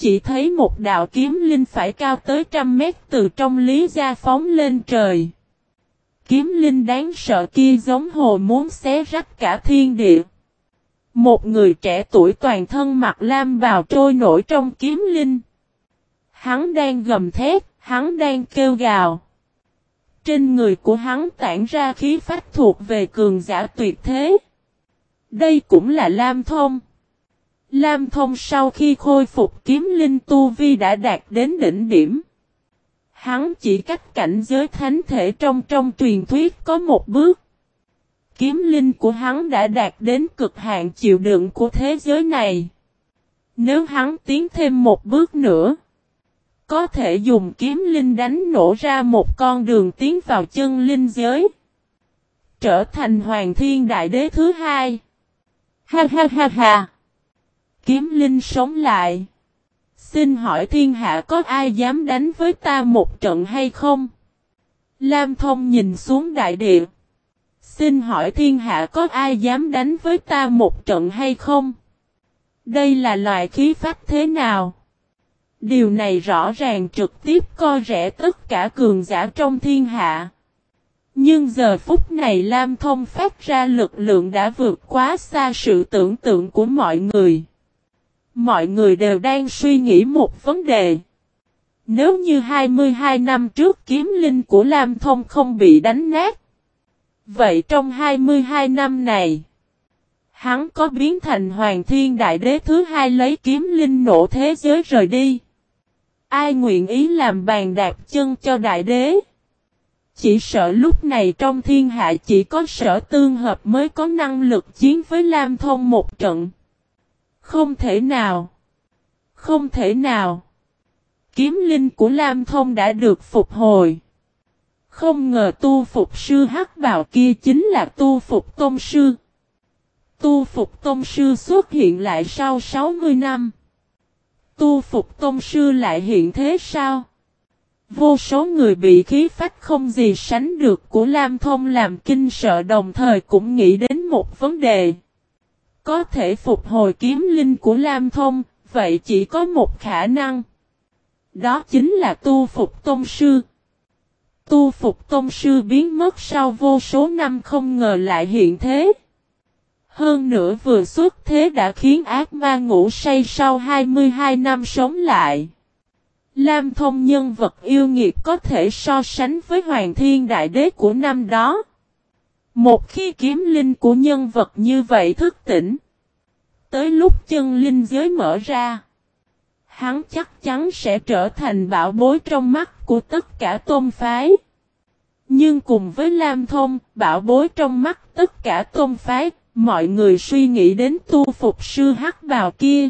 chỉ thấy một đạo kiếm linh phải cao tới trăm mét từ trong lý gia phóng lên trời. Kiếm linh đáng sợ kia giống hồ muốn xé rách cả thiên địa. Một người trẻ tuổi toàn thân mặc lam vào trôi nổi trong kiếm linh. Hắn đang gầm thét, hắn đang kêu gào. Trên người của hắn tản ra khí phách thuộc về cường giả tuyệt thế. Đây cũng là Lam Thông. Lam Thông sau khi khôi phục kiếm linh tu vi đã đạt đến đỉnh điểm. Hắn chỉ cách cảnh giới thánh thể trong trong truyền thuyết có một bước. Kiếm linh của hắn đã đạt đến cực hạn chịu đựng của thế giới này. Nếu hắn tiến thêm một bước nữa, có thể dùng kiếm linh đánh nổ ra một con đường tiến vào chân linh giới. Trở thành hoàng thiên đại đế thứ hai. Ha ha ha ha. Kiếm linh sống lại. Xin hỏi thiên hạ có ai dám đánh với ta một trận hay không? Lam thông nhìn xuống đại địa. Xin hỏi thiên hạ có ai dám đánh với ta một trận hay không? Đây là loại khí pháp thế nào? Điều này rõ ràng trực tiếp co rẽ tất cả cường giả trong thiên hạ. Nhưng giờ phút này Lam Thông phát ra lực lượng đã vượt quá xa sự tưởng tượng của mọi người. Mọi người đều đang suy nghĩ một vấn đề. Nếu như 22 năm trước kiếm linh của Lam Thông không bị đánh nát. Vậy trong 22 năm này, hắn có biến thành Hoàng Thiên Đại Đế thứ hai lấy kiếm linh nổ thế giới rời đi. Ai nguyện ý làm bàn đạp chân cho Đại Đế? Chỉ sợ lúc này trong thiên hạ chỉ có sở tương hợp mới có năng lực chiến với Lam Thông một trận. Không thể nào. Không thể nào. Kiếm linh của Lam Thông đã được phục hồi. Không ngờ tu phục sư hắc bào kia chính là tu phục tôn sư. Tu phục tôn sư xuất hiện lại sau 60 năm. Tu phục tôn sư lại hiện thế sao? Vô số người bị khí phách không gì sánh được của Lam Thông làm kinh sợ đồng thời cũng nghĩ đến một vấn đề. Có thể phục hồi kiếm linh của Lam Thông, vậy chỉ có một khả năng. Đó chính là tu phục tôn sư. Tu phục tôn sư biến mất sau vô số năm không ngờ lại hiện thế. Hơn nữa vừa xuất thế đã khiến ác ma ngủ say sau 22 năm sống lại. Lam thông nhân vật yêu nghiệt có thể so sánh với Hoàng Thiên Đại Đế của năm đó. Một khi kiếm linh của nhân vật như vậy thức tỉnh. Tới lúc chân linh giới mở ra. Hắn chắc chắn sẽ trở thành bảo bối trong mắt của tất cả tôn phái. Nhưng cùng với Lam Thông, bảo bối trong mắt tất cả tôn phái, mọi người suy nghĩ đến tu phục sư hắc bào kia.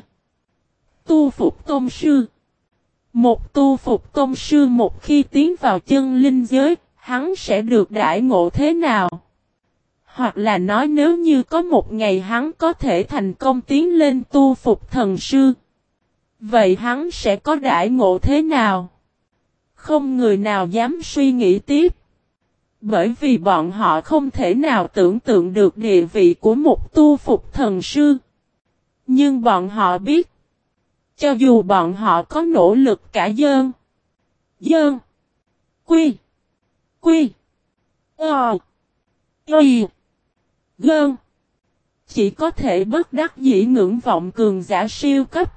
Tu phục tôn sư. Một tu phục tôn sư một khi tiến vào chân linh giới, hắn sẽ được đại ngộ thế nào? Hoặc là nói nếu như có một ngày hắn có thể thành công tiến lên tu phục thần sư. Vậy hắn sẽ có đại ngộ thế nào? Không người nào dám suy nghĩ tiếp. Bởi vì bọn họ không thể nào tưởng tượng được địa vị của một tu phục thần sư. Nhưng bọn họ biết. Cho dù bọn họ có nỗ lực cả dơn. Dơn. Quy. Quy. Ờ. Y. Gơn. Chỉ có thể bất đắc dĩ ngưỡng vọng cường giả siêu cấp.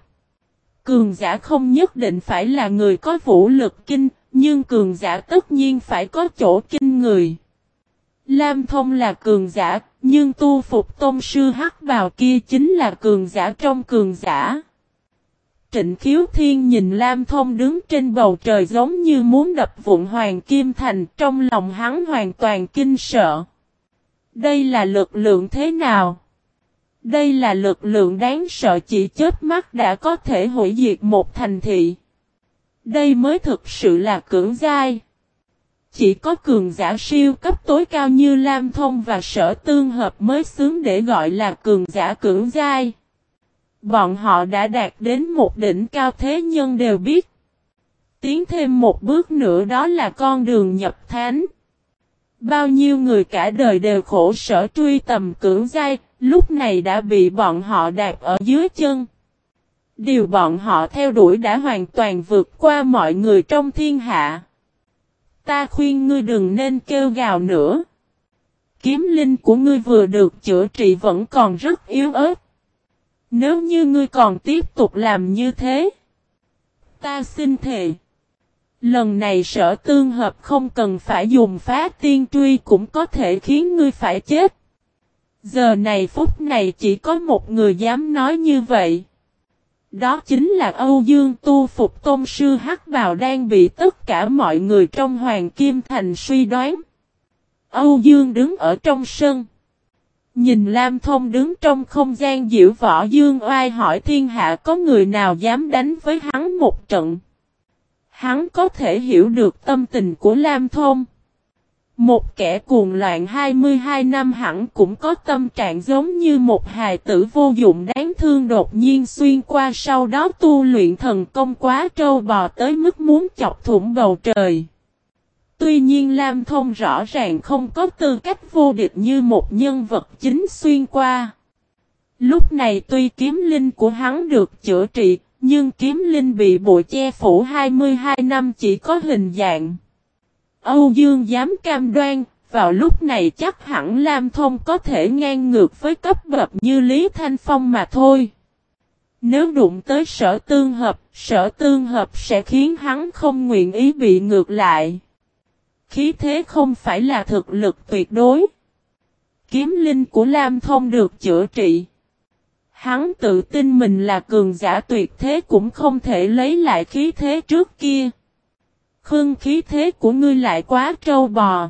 Cường giả không nhất định phải là người có vũ lực kinh, nhưng cường giả tất nhiên phải có chỗ kinh người. Lam thông là cường giả, nhưng tu phục tôn sư hắc bào kia chính là cường giả trong cường giả. Trịnh Khiếu Thiên nhìn Lam Thông đứng trên bầu trời giống như muốn đập vụn Hoàng Kim Thành trong lòng hắn hoàn toàn kinh sợ. Đây là lực lượng thế nào? Đây là lực lượng đáng sợ chỉ chết mắt đã có thể hủy diệt một thành thị. Đây mới thực sự là cưỡng giai. Chỉ có cường giả siêu cấp tối cao như Lam Thông và Sở Tương Hợp mới xứng để gọi là cường giả cưỡng giai. Bọn họ đã đạt đến một đỉnh cao thế nhân đều biết. Tiến thêm một bước nữa đó là con đường nhập thánh. Bao nhiêu người cả đời đều khổ sở truy tầm cưỡng giai, lúc này đã bị bọn họ đạp ở dưới chân. Điều bọn họ theo đuổi đã hoàn toàn vượt qua mọi người trong thiên hạ. Ta khuyên ngươi đừng nên kêu gào nữa. Kiếm linh của ngươi vừa được chữa trị vẫn còn rất yếu ớt. Nếu như ngươi còn tiếp tục làm như thế. Ta xin thề. Lần này sở tương hợp không cần phải dùng phá tiên truy cũng có thể khiến ngươi phải chết. Giờ này phút này chỉ có một người dám nói như vậy. Đó chính là Âu Dương Tu Phục Tôn Sư Hắc Bào đang bị tất cả mọi người trong Hoàng Kim Thành suy đoán. Âu Dương đứng ở trong sân. Nhìn Lam Thông đứng trong không gian diễu võ Dương oai hỏi thiên hạ có người nào dám đánh với hắn một trận. Hắn có thể hiểu được tâm tình của Lam Thông. Một kẻ cuồng loạn 22 năm hẳn cũng có tâm trạng giống như một hài tử vô dụng đáng thương đột nhiên xuyên qua sau đó tu luyện thần công quá trâu bò tới mức muốn chọc thủng bầu trời. Tuy nhiên Lam Thông rõ ràng không có tư cách vô địch như một nhân vật chính xuyên qua. Lúc này tuy kiếm linh của hắn được chữa trị, nhưng kiếm linh bị bụi che phủ 22 năm chỉ có hình dạng. Âu Dương dám cam đoan, vào lúc này chắc hẳn Lam Thông có thể ngang ngược với cấp bậc như Lý Thanh Phong mà thôi. Nếu đụng tới sở tương hợp, sở tương hợp sẽ khiến hắn không nguyện ý bị ngược lại. Khí thế không phải là thực lực tuyệt đối. Kiếm linh của Lam Thông được chữa trị. Hắn tự tin mình là cường giả tuyệt thế cũng không thể lấy lại khí thế trước kia. Khương khí thế của ngươi lại quá trâu bò.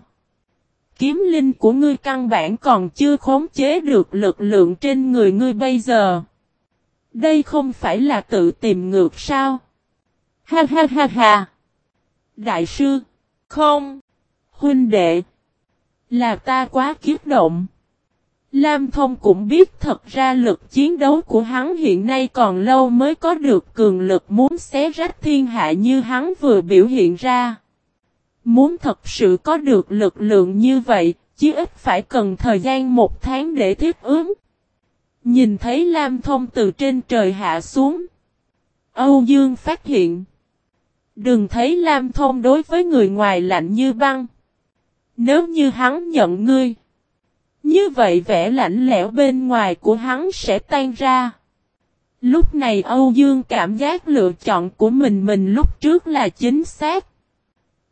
Kiếm linh của ngươi căn bản còn chưa khống chế được lực lượng trên người ngươi bây giờ. Đây không phải là tự tìm ngược sao? Ha ha ha ha! Đại sư! Không! Huynh đệ! Là ta quá kiếp động. Lam Thông cũng biết thật ra lực chiến đấu của hắn hiện nay còn lâu mới có được cường lực muốn xé rách thiên hạ như hắn vừa biểu hiện ra. Muốn thật sự có được lực lượng như vậy, chỉ ít phải cần thời gian một tháng để thiết ứng. Nhìn thấy Lam Thông từ trên trời hạ xuống. Âu Dương phát hiện. Đừng thấy Lam Thông đối với người ngoài lạnh như băng. Nếu như hắn nhận ngươi. Như vậy vẻ lạnh lẽo bên ngoài của hắn sẽ tan ra. Lúc này Âu Dương cảm giác lựa chọn của mình mình lúc trước là chính xác.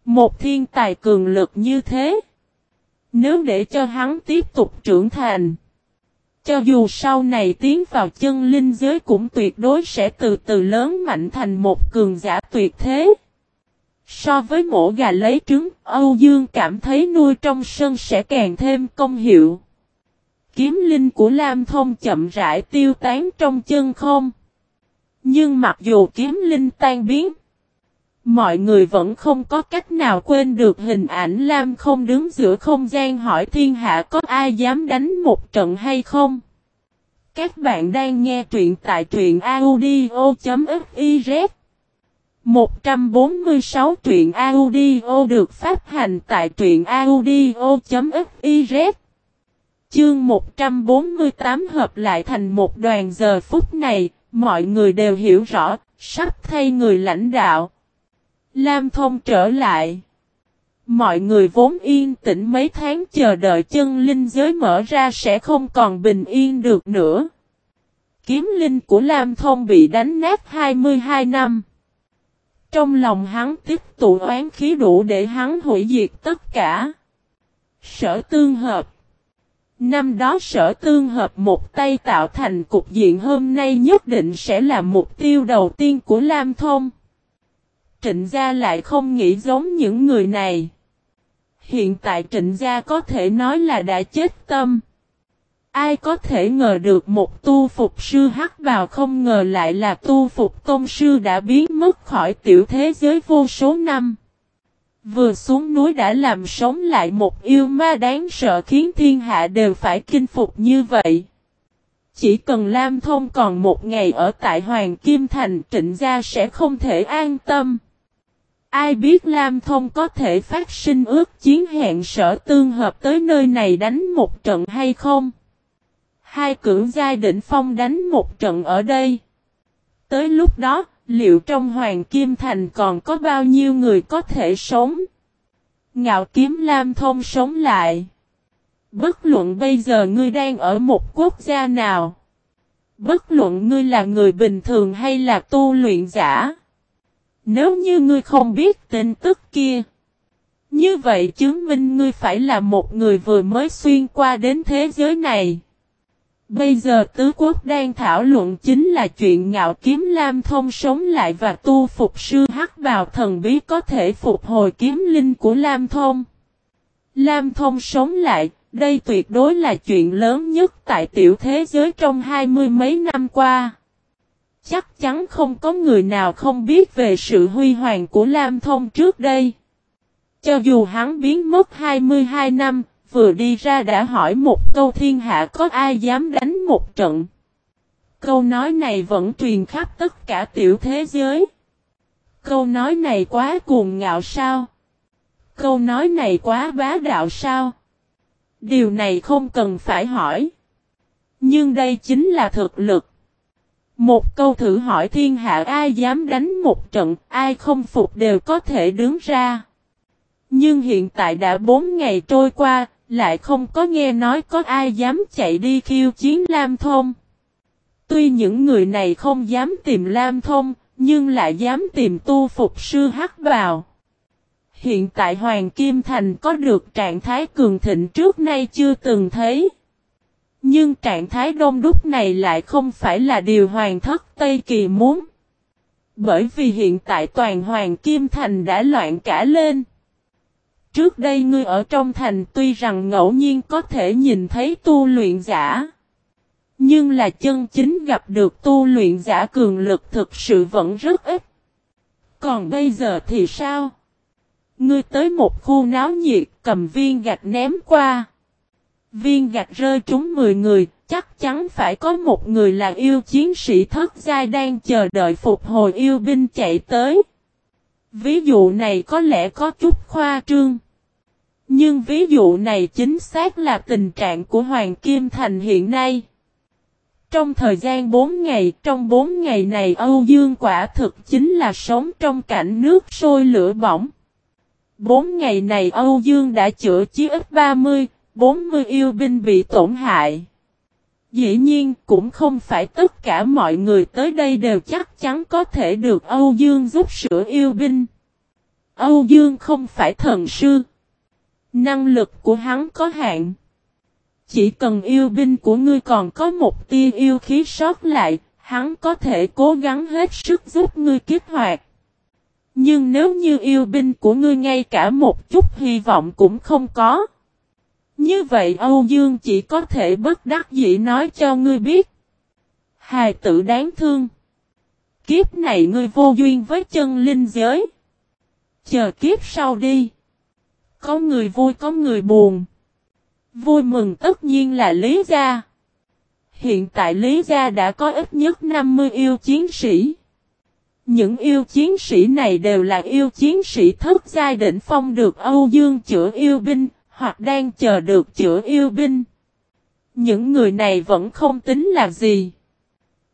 Một thiên tài cường lực như thế. Nếu để cho hắn tiếp tục trưởng thành. Cho dù sau này tiến vào chân linh giới cũng tuyệt đối sẽ từ từ lớn mạnh thành một cường giả tuyệt thế. So với mổ gà lấy trứng, Âu Dương cảm thấy nuôi trong sân sẽ càng thêm công hiệu. Kiếm linh của Lam Thông chậm rãi tiêu tán trong chân không. Nhưng mặc dù kiếm linh tan biến, mọi người vẫn không có cách nào quên được hình ảnh Lam không đứng giữa không gian hỏi thiên hạ có ai dám đánh một trận hay không. Các bạn đang nghe truyện tại truyện audio.fif 146 truyện audio được phát hành tại truyện audio.fiz Chương 148 hợp lại thành một đoàn giờ phút này, mọi người đều hiểu rõ, sắp thay người lãnh đạo. Lam Thông trở lại. Mọi người vốn yên tĩnh mấy tháng chờ đợi chân linh giới mở ra sẽ không còn bình yên được nữa. Kiếm linh của Lam Thông bị đánh nát 22 năm. Trong lòng hắn tiếp tụ oán khí đủ để hắn hủy diệt tất cả. Sở tương hợp. Năm đó sở tương hợp một tay tạo thành cục diện hôm nay nhất định sẽ là mục tiêu đầu tiên của Lam Thông. Trịnh gia lại không nghĩ giống những người này. Hiện tại trịnh gia có thể nói là đã chết tâm. Ai có thể ngờ được một tu phục sư hắc vào không ngờ lại là tu phục tôn sư đã biến mất khỏi tiểu thế giới vô số năm. Vừa xuống núi đã làm sống lại một yêu ma đáng sợ khiến thiên hạ đều phải kinh phục như vậy. Chỉ cần Lam Thông còn một ngày ở tại Hoàng Kim Thành, trịnh gia sẽ không thể an tâm. Ai biết Lam Thông có thể phát sinh ước chiến hẹn sở tương hợp tới nơi này đánh một trận hay không? Hai cưỡng giai đỉnh phong đánh một trận ở đây. Tới lúc đó, liệu trong Hoàng Kim Thành còn có bao nhiêu người có thể sống? Ngạo kiếm Lam Thông sống lại. Bất luận bây giờ ngươi đang ở một quốc gia nào. Bất luận ngươi là người bình thường hay là tu luyện giả. Nếu như ngươi không biết tin tức kia. Như vậy chứng minh ngươi phải là một người vừa mới xuyên qua đến thế giới này. Bây giờ tứ quốc đang thảo luận chính là chuyện ngạo kiếm Lam Thông sống lại và tu phục sư hắc bào thần bí có thể phục hồi kiếm linh của Lam Thông. Lam Thông sống lại, đây tuyệt đối là chuyện lớn nhất tại tiểu thế giới trong hai mươi mấy năm qua. Chắc chắn không có người nào không biết về sự huy hoàng của Lam Thông trước đây. Cho dù hắn biến mất 22 năm, vừa đi ra đã hỏi một câu thiên hạ có ai dám đánh một trận. Câu nói này vẫn truyền khắp tất cả tiểu thế giới. Câu nói này quá cuồng ngạo sao? Câu nói này quá bá đạo sao? Điều này không cần phải hỏi. Nhưng đây chính là thực lực. Một câu thử hỏi thiên hạ ai dám đánh một trận, ai không phục đều có thể đứng ra. Nhưng hiện tại đã bốn ngày trôi qua, lại không có nghe nói có ai dám chạy đi khiêu chiến Lam Thông. Tuy những người này không dám tìm Lam Thông, nhưng lại dám tìm tu phục sư hắc vào. Hiện tại Hoàng Kim Thành có được trạng thái cường thịnh trước nay chưa từng thấy. Nhưng trạng thái đông đúc này lại không phải là điều Hoàng thất Tây Kỳ muốn. Bởi vì hiện tại toàn Hoàng Kim Thành đã loạn cả lên. Trước đây ngươi ở trong thành tuy rằng ngẫu nhiên có thể nhìn thấy tu luyện giả. Nhưng là chân chính gặp được tu luyện giả cường lực thực sự vẫn rất ít. Còn bây giờ thì sao? Ngươi tới một khu náo nhiệt cầm viên gạch ném qua. Viên gạch rơi trúng 10 người, chắc chắn phải có một người là yêu chiến sĩ thất giai đang chờ đợi phục hồi yêu binh chạy tới. Ví dụ này có lẽ có chút khoa trương. Nhưng ví dụ này chính xác là tình trạng của Hoàng Kim Thành hiện nay. Trong thời gian 4 ngày, trong 4 ngày này Âu Dương quả thực chính là sống trong cảnh nước sôi lửa bỏng. 4 ngày này Âu Dương đã chữa chí ít 30, 40 yêu binh bị tổn hại. Dĩ nhiên cũng không phải tất cả mọi người tới đây đều chắc chắn có thể được Âu Dương giúp sửa yêu binh. Âu Dương không phải thần sư. Năng lực của hắn có hạn. Chỉ cần yêu binh của ngươi còn có một tia yêu khí sót lại, hắn có thể cố gắng hết sức giúp ngươi kích hoạt. Nhưng nếu như yêu binh của ngươi ngay cả một chút hy vọng cũng không có. Như vậy Âu Dương chỉ có thể bất đắc dĩ nói cho ngươi biết. Hài tử đáng thương. Kiếp này ngươi vô duyên với chân linh giới. Chờ kiếp sau đi. Có người vui có người buồn. Vui mừng tất nhiên là Lý Gia. Hiện tại Lý Gia đã có ít nhất 50 yêu chiến sĩ. Những yêu chiến sĩ này đều là yêu chiến sĩ thất giai đỉnh phong được Âu Dương chữa yêu binh, hoặc đang chờ được chữa yêu binh. Những người này vẫn không tính là gì.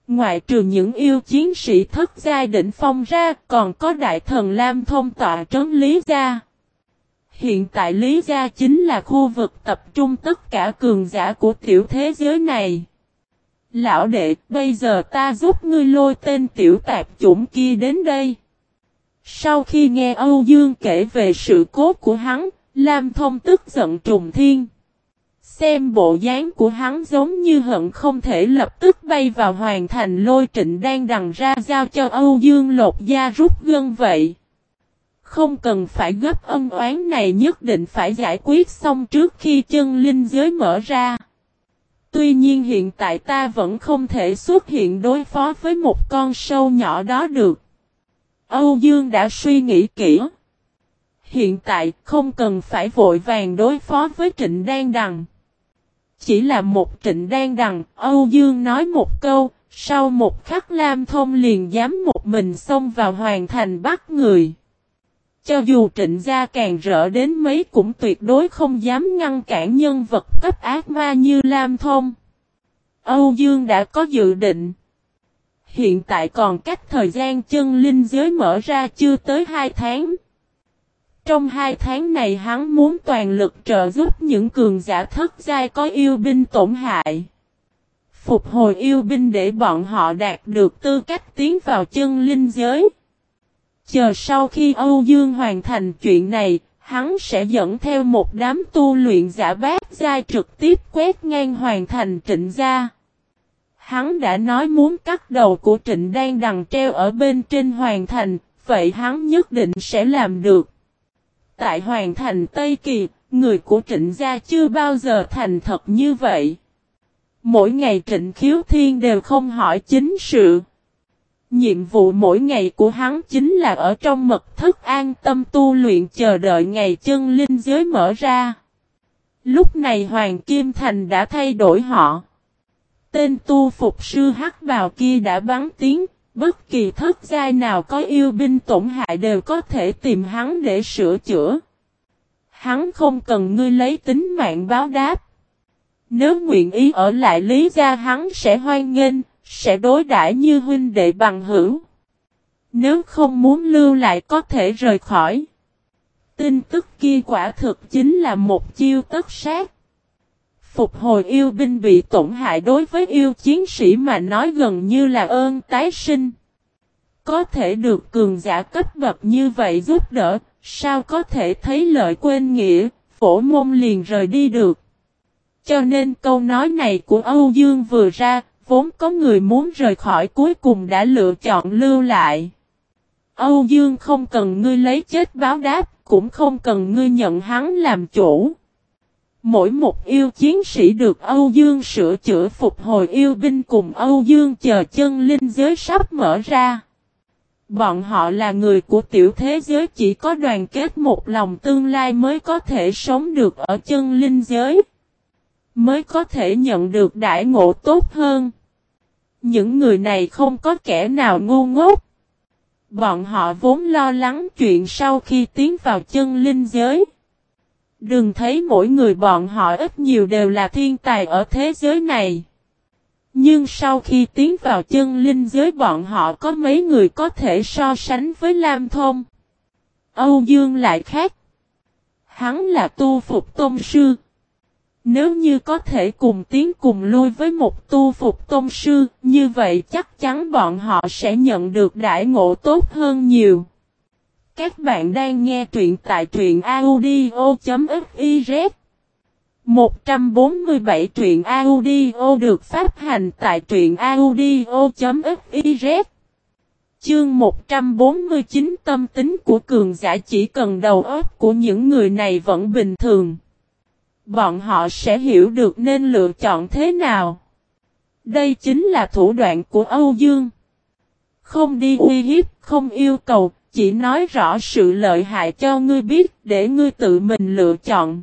Ngoại trừ những yêu chiến sĩ thất giai đỉnh phong ra, còn có đại thần Lam thông tọa trấn Lý Gia. Hiện tại Lý Gia chính là khu vực tập trung tất cả cường giả của tiểu thế giới này. Lão đệ, bây giờ ta giúp ngươi lôi tên tiểu tạp chủng kia đến đây. Sau khi nghe Âu Dương kể về sự cố của hắn, Lam Thông tức giận trùng thiên. Xem bộ dáng của hắn giống như hận không thể lập tức bay vào hoàn thành lôi trịnh đang đằng ra giao cho Âu Dương lột da rút gân vậy. Không cần phải gấp ân oán này nhất định phải giải quyết xong trước khi chân linh giới mở ra. Tuy nhiên hiện tại ta vẫn không thể xuất hiện đối phó với một con sâu nhỏ đó được. Âu Dương đã suy nghĩ kỹ. Hiện tại không cần phải vội vàng đối phó với Trịnh Đan Đằng. Chỉ là một Trịnh Đan Đằng, Âu Dương nói một câu, sau một khắc Lam Thông liền dám một mình xông vào hoàn thành bắt người. Cho dù trịnh gia càng rỡ đến mấy cũng tuyệt đối không dám ngăn cản nhân vật cấp ác ma như Lam Thông. Âu Dương đã có dự định. Hiện tại còn cách thời gian chân linh giới mở ra chưa tới 2 tháng. Trong hai tháng này hắn muốn toàn lực trợ giúp những cường giả thất giai có yêu binh tổn hại. Phục hồi yêu binh để bọn họ đạt được tư cách tiến vào chân linh giới. Chờ sau khi Âu Dương hoàn thành chuyện này, hắn sẽ dẫn theo một đám tu luyện giả bát giai trực tiếp quét ngang hoàn thành trịnh gia. Hắn đã nói muốn cắt đầu của trịnh đang đằng treo ở bên trên hoàn thành, vậy hắn nhất định sẽ làm được. Tại hoàn thành Tây Kỳ, người của trịnh gia chưa bao giờ thành thật như vậy. Mỗi ngày trịnh khiếu thiên đều không hỏi chính sự. Nhiệm vụ mỗi ngày của hắn chính là ở trong mật thất an tâm tu luyện chờ đợi ngày chân linh giới mở ra. Lúc này Hoàng Kim Thành đã thay đổi họ. Tên tu phục sư hắc vào kia đã bắn tiếng, bất kỳ thất giai nào có yêu binh tổn hại đều có thể tìm hắn để sửa chữa. Hắn không cần ngươi lấy tính mạng báo đáp. Nếu nguyện ý ở lại lý gia hắn sẽ hoan nghênh, sẽ đối đãi như huynh đệ bằng hữu. Nếu không muốn lưu lại có thể rời khỏi. Tin tức kia quả thực chính là một chiêu tất sát. Phục hồi yêu binh bị tổn hại đối với yêu chiến sĩ mà nói gần như là ơn tái sinh. Có thể được cường giả cấp bậc như vậy giúp đỡ, sao có thể thấy lợi quên nghĩa, phổ môn liền rời đi được. Cho nên câu nói này của Âu Dương vừa ra, vốn có người muốn rời khỏi cuối cùng đã lựa chọn lưu lại. Âu Dương không cần ngươi lấy chết báo đáp, cũng không cần ngươi nhận hắn làm chủ. Mỗi một yêu chiến sĩ được Âu Dương sửa chữa phục hồi yêu binh cùng Âu Dương chờ chân linh giới sắp mở ra. Bọn họ là người của tiểu thế giới, chỉ có đoàn kết một lòng tương lai mới có thể sống được ở chân linh giới. Mới có thể nhận được đại ngộ tốt hơn. Những người này không có kẻ nào ngu ngốc. Bọn họ vốn lo lắng chuyện sau khi tiến vào chân linh giới. Đừng thấy mỗi người bọn họ ít nhiều đều là thiên tài ở thế giới này. Nhưng sau khi tiến vào chân linh giới bọn họ có mấy người có thể so sánh với Lam Thông. Âu Dương lại khác. Hắn là tu phục tôn sư. Nếu như có thể cùng tiến cùng lui với một tu phục tôn sư, như vậy chắc chắn bọn họ sẽ nhận được đại ngộ tốt hơn nhiều. Các bạn đang nghe truyện tại truyện audio.fiz 147 truyện audio được phát hành tại truyện audio.fiz Chương 149 tâm tính của cường giả chỉ cần đầu óc của những người này vẫn bình thường. Bọn họ sẽ hiểu được nên lựa chọn thế nào. Đây chính là thủ đoạn của Âu Dương. Không đi uy hiếp, không yêu cầu, chỉ nói rõ sự lợi hại cho ngươi biết để ngươi tự mình lựa chọn.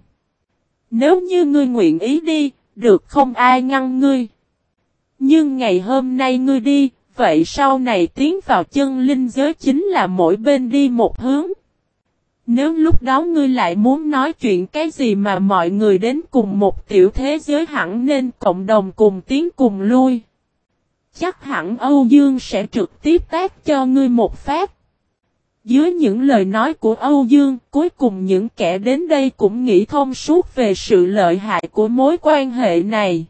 Nếu như ngươi nguyện ý đi, được không ai ngăn ngươi. Nhưng ngày hôm nay ngươi đi, vậy sau này tiến vào chân linh giới chính là mỗi bên đi một hướng. Nếu lúc đó ngươi lại muốn nói chuyện cái gì mà mọi người đến cùng một tiểu thế giới hẳn nên cộng đồng cùng tiến cùng lui. Chắc hẳn Âu Dương sẽ trực tiếp tác cho ngươi một phát. Dưới những lời nói của Âu Dương, cuối cùng những kẻ đến đây cũng nghĩ thông suốt về sự lợi hại của mối quan hệ này.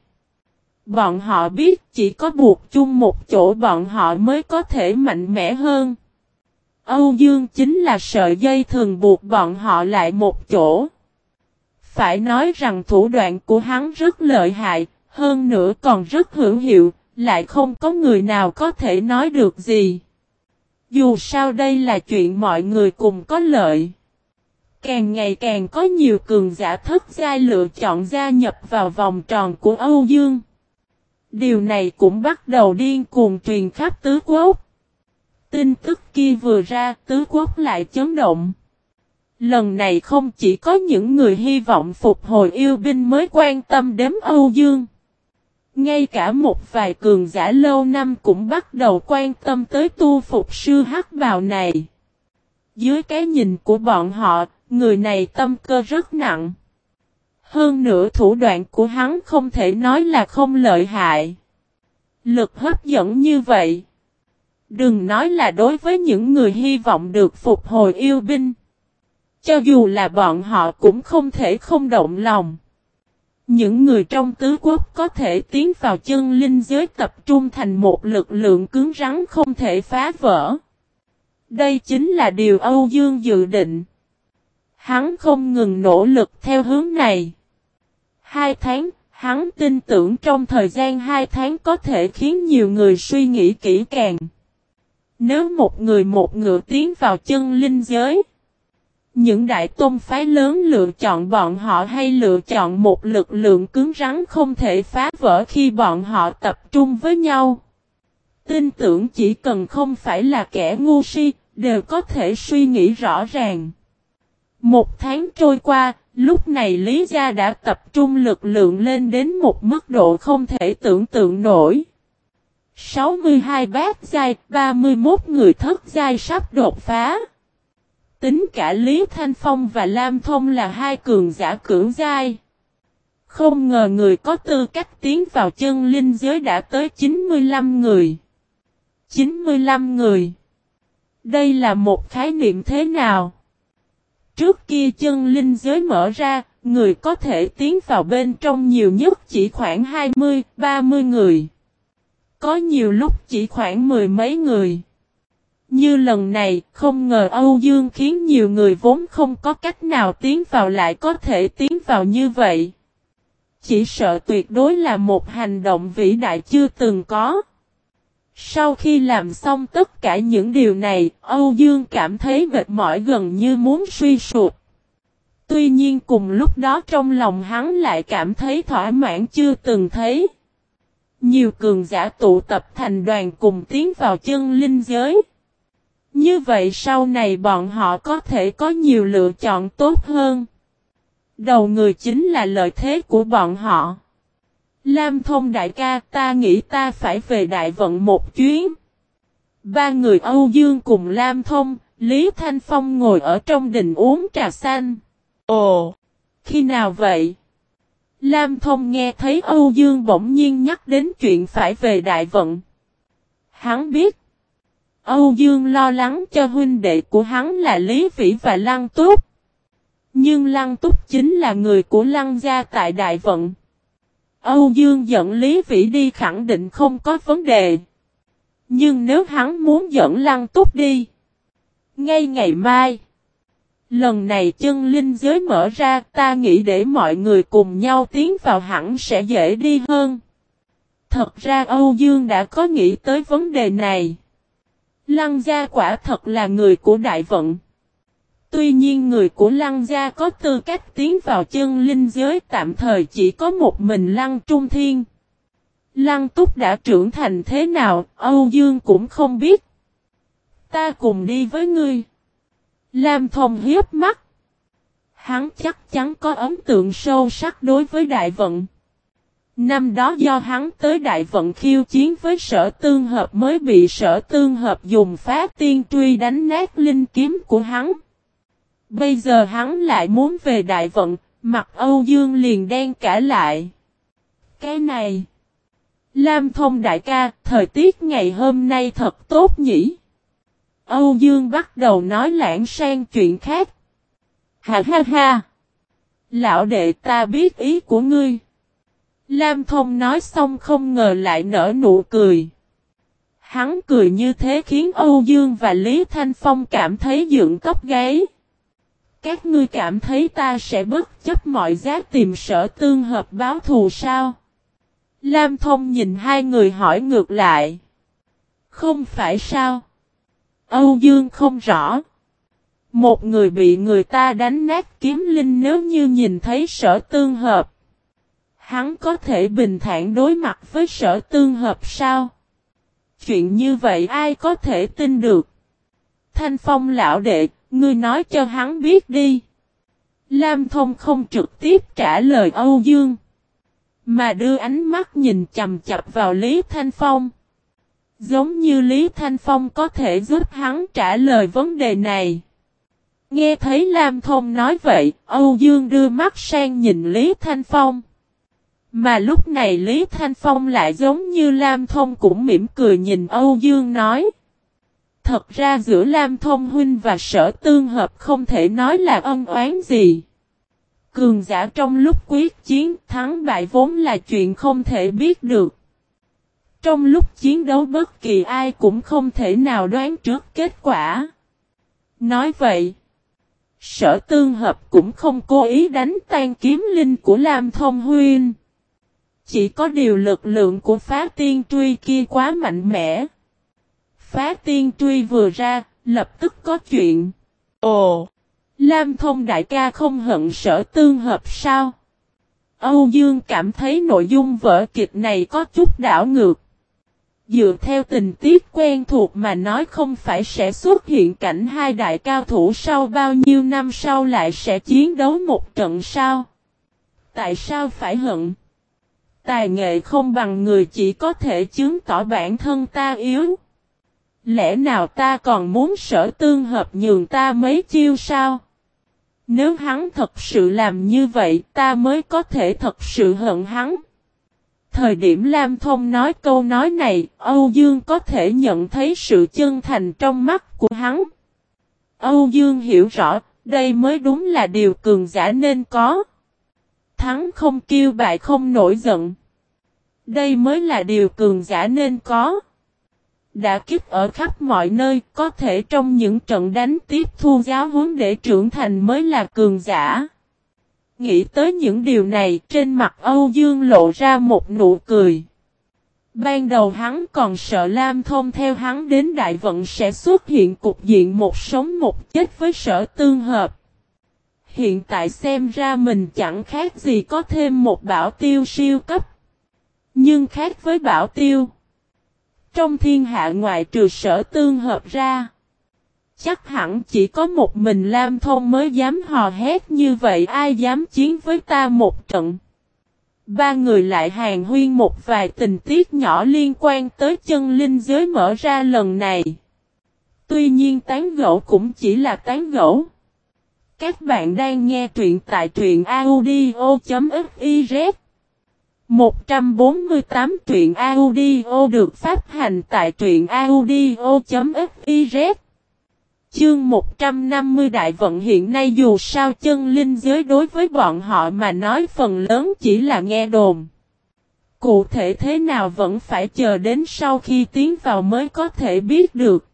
Bọn họ biết chỉ có buộc chung một chỗ bọn họ mới có thể mạnh mẽ hơn. Âu Dương chính là sợi dây thường buộc bọn họ lại một chỗ. Phải nói rằng thủ đoạn của hắn rất lợi hại, hơn nữa còn rất hữu hiệu, lại không có người nào có thể nói được gì. Dù sao đây là chuyện mọi người cùng có lợi. Càng ngày càng có nhiều cường giả thất giai lựa chọn gia nhập vào vòng tròn của Âu Dương. Điều này cũng bắt đầu điên cuồng truyền khắp tứ quốc. Tin tức kia vừa ra, tứ quốc lại chấn động. Lần này không chỉ có những người hy vọng phục hồi yêu binh mới quan tâm đến Âu Dương. Ngay cả một vài cường giả lâu năm cũng bắt đầu quan tâm tới tu phục sư hắc bào này. Dưới cái nhìn của bọn họ, người này tâm cơ rất nặng. Hơn nữa thủ đoạn của hắn không thể nói là không lợi hại. Lực hấp dẫn như vậy. Đừng nói là đối với những người hy vọng được phục hồi yêu binh. Cho dù là bọn họ cũng không thể không động lòng. Những người trong tứ quốc có thể tiến vào chân linh giới tập trung thành một lực lượng cứng rắn không thể phá vỡ. Đây chính là điều Âu Dương dự định. Hắn không ngừng nỗ lực theo hướng này. Hai tháng, hắn tin tưởng trong thời gian hai tháng có thể khiến nhiều người suy nghĩ kỹ càng. Nếu một người một ngựa tiến vào chân linh giới, những đại tôn phái lớn lựa chọn bọn họ hay lựa chọn một lực lượng cứng rắn không thể phá vỡ khi bọn họ tập trung với nhau. Tin tưởng chỉ cần không phải là kẻ ngu si, đều có thể suy nghĩ rõ ràng. Một tháng trôi qua, lúc này Lý Gia đã tập trung lực lượng lên đến một mức độ không thể tưởng tượng nổi. 62 bát giai, 31 người thất giai sắp đột phá. Tính cả Lý Thanh Phong và Lam Thông là hai cường giả cưỡng giai. Không ngờ người có tư cách tiến vào chân linh giới đã tới 95 người. 95 người. Đây là một khái niệm thế nào? Trước kia chân linh giới mở ra, người có thể tiến vào bên trong nhiều nhất chỉ khoảng 20, 30 người. Có nhiều lúc chỉ khoảng mười mấy người. Như lần này, không ngờ Âu Dương khiến nhiều người vốn không có cách nào tiến vào lại có thể tiến vào như vậy. Chỉ sợ tuyệt đối là một hành động vĩ đại chưa từng có. Sau khi làm xong tất cả những điều này, Âu Dương cảm thấy mệt mỏi gần như muốn suy sụp. Tuy nhiên cùng lúc đó trong lòng hắn lại cảm thấy thỏa mãn chưa từng thấy. Nhiều cường giả tụ tập thành đoàn cùng tiến vào chân linh giới. Như vậy sau này bọn họ có thể có nhiều lựa chọn tốt hơn. Đầu người chính là lợi thế của bọn họ. Lam thông đại ca ta nghĩ ta phải về đại vận một chuyến. Ba người Âu Dương cùng Lam thông, Lý Thanh Phong ngồi ở trong đình uống trà xanh. Ồ, khi nào vậy? Lam thông nghe thấy Âu Dương bỗng nhiên nhắc đến chuyện phải về đại vận. Hắn biết. Âu Dương lo lắng cho huynh đệ của hắn là Lý Vĩ và Lăng Túc. Nhưng Lăng Túc chính là người của Lăng gia tại Đại Vận. Âu Dương dẫn Lý Vĩ đi khẳng định không có vấn đề. Nhưng nếu hắn muốn dẫn Lăng Túc đi. Ngay ngày mai. Lần này chân linh giới mở ra, ta nghĩ để mọi người cùng nhau tiến vào hẳn sẽ dễ đi hơn. Thật ra Âu Dương đã có nghĩ tới vấn đề này. Lăng gia quả thật là người của đại vận. Tuy nhiên người của Lăng gia có tư cách tiến vào chân linh giới tạm thời chỉ có một mình Lăng Trung Thiên. Lăng Túc đã trưởng thành thế nào, Âu Dương cũng không biết. Ta cùng đi với ngươi. Lam Thông hiếp mắt. Hắn chắc chắn có ấn tượng sâu sắc đối với đại vận. Năm đó do hắn tới đại vận khiêu chiến với sở tương hợp mới bị sở tương hợp dùng phá tiên truy đánh nát linh kiếm của hắn. Bây giờ hắn lại muốn về đại vận, mặt Âu Dương liền đen cả lại. Cái này. Lam thông đại ca, thời tiết ngày hôm nay thật tốt nhỉ. Âu Dương bắt đầu nói lãng sang chuyện khác. Ha ha ha. Lão đệ ta biết ý của ngươi. Lam Thông nói xong không ngờ lại nở nụ cười. Hắn cười như thế khiến Âu Dương và Lý Thanh Phong cảm thấy dựng tóc gáy. Các ngươi cảm thấy ta sẽ bất chấp mọi giá tìm sở tương hợp báo thù sao? Lam Thông nhìn hai người hỏi ngược lại. Không phải sao? Âu Dương không rõ. Một người bị người ta đánh nát kiếm linh nếu như nhìn thấy sở tương hợp. Hắn có thể bình thản đối mặt với sở tương hợp sao? Chuyện như vậy ai có thể tin được? Thanh phong lão đệ, ngươi nói cho hắn biết đi. Lam thông không trực tiếp trả lời Âu Dương. Mà đưa ánh mắt nhìn chầm chập vào Lý Thanh Phong. Giống như Lý Thanh Phong có thể giúp hắn trả lời vấn đề này. Nghe thấy Lam Thông nói vậy, Âu Dương đưa mắt sang nhìn Lý Thanh Phong. Mà lúc này Lý Thanh Phong lại giống như Lam Thông cũng mỉm cười nhìn Âu Dương nói. Thật ra giữa Lam Thông Huynh và sở tương hợp không thể nói là ân oán gì. Cường giả trong lúc quyết chiến thắng bại vốn là chuyện không thể biết được. Trong lúc chiến đấu bất kỳ ai cũng không thể nào đoán trước kết quả. Nói vậy, sở tương hợp cũng không cố ý đánh tan kiếm linh của Lam Thông Huynh. Chỉ có điều lực lượng của phá tiên truy kia quá mạnh mẽ. Phá tiên truy vừa ra, lập tức có chuyện. Ồ! Lam thông đại ca không hận sở tương hợp sao? Âu Dương cảm thấy nội dung vở kịch này có chút đảo ngược. Dựa theo tình tiết quen thuộc mà nói không phải sẽ xuất hiện cảnh hai đại cao thủ sau bao nhiêu năm sau lại sẽ chiến đấu một trận sao? Tại sao phải hận? Tài nghệ không bằng người chỉ có thể chứng tỏ bản thân ta yếu. Lẽ nào ta còn muốn sở tương hợp nhường ta mấy chiêu sao? Nếu hắn thật sự làm như vậy ta mới có thể thật sự hận hắn. Thời điểm Lam Thông nói câu nói này, Âu Dương có thể nhận thấy sự chân thành trong mắt của hắn. Âu Dương hiểu rõ, đây mới đúng là điều cường giả nên có. Thắng không kêu bại không nổi giận. Đây mới là điều cường giả nên có. Đã kiếp ở khắp mọi nơi, có thể trong những trận đánh tiếp thu giáo huấn để trưởng thành mới là cường giả. Nghĩ tới những điều này, trên mặt Âu Dương lộ ra một nụ cười. Ban đầu hắn còn sợ Lam Thông theo hắn đến đại vận sẽ xuất hiện cục diện một sống một chết với sở tương hợp. Hiện tại xem ra mình chẳng khác gì có thêm một bảo tiêu siêu cấp. Nhưng khác với bảo tiêu. Trong thiên hạ ngoại trừ sở tương hợp ra. Chắc hẳn chỉ có một mình Lam Thông mới dám hò hét như vậy, ai dám chiến với ta một trận. Ba người lại hàng huyên một vài tình tiết nhỏ liên quan tới chân linh giới mở ra lần này. Tuy nhiên tán gẫu cũng chỉ là tán gẫu. Các bạn đang nghe truyện tại truyện audio.fiz 148 truyện audio được phát hành tại truyện audio.fiz Chương 150 Đại vận hiện nay dù sao chân linh giới đối với bọn họ mà nói phần lớn chỉ là nghe đồn. Cụ thể thế nào vẫn phải chờ đến sau khi tiến vào mới có thể biết được.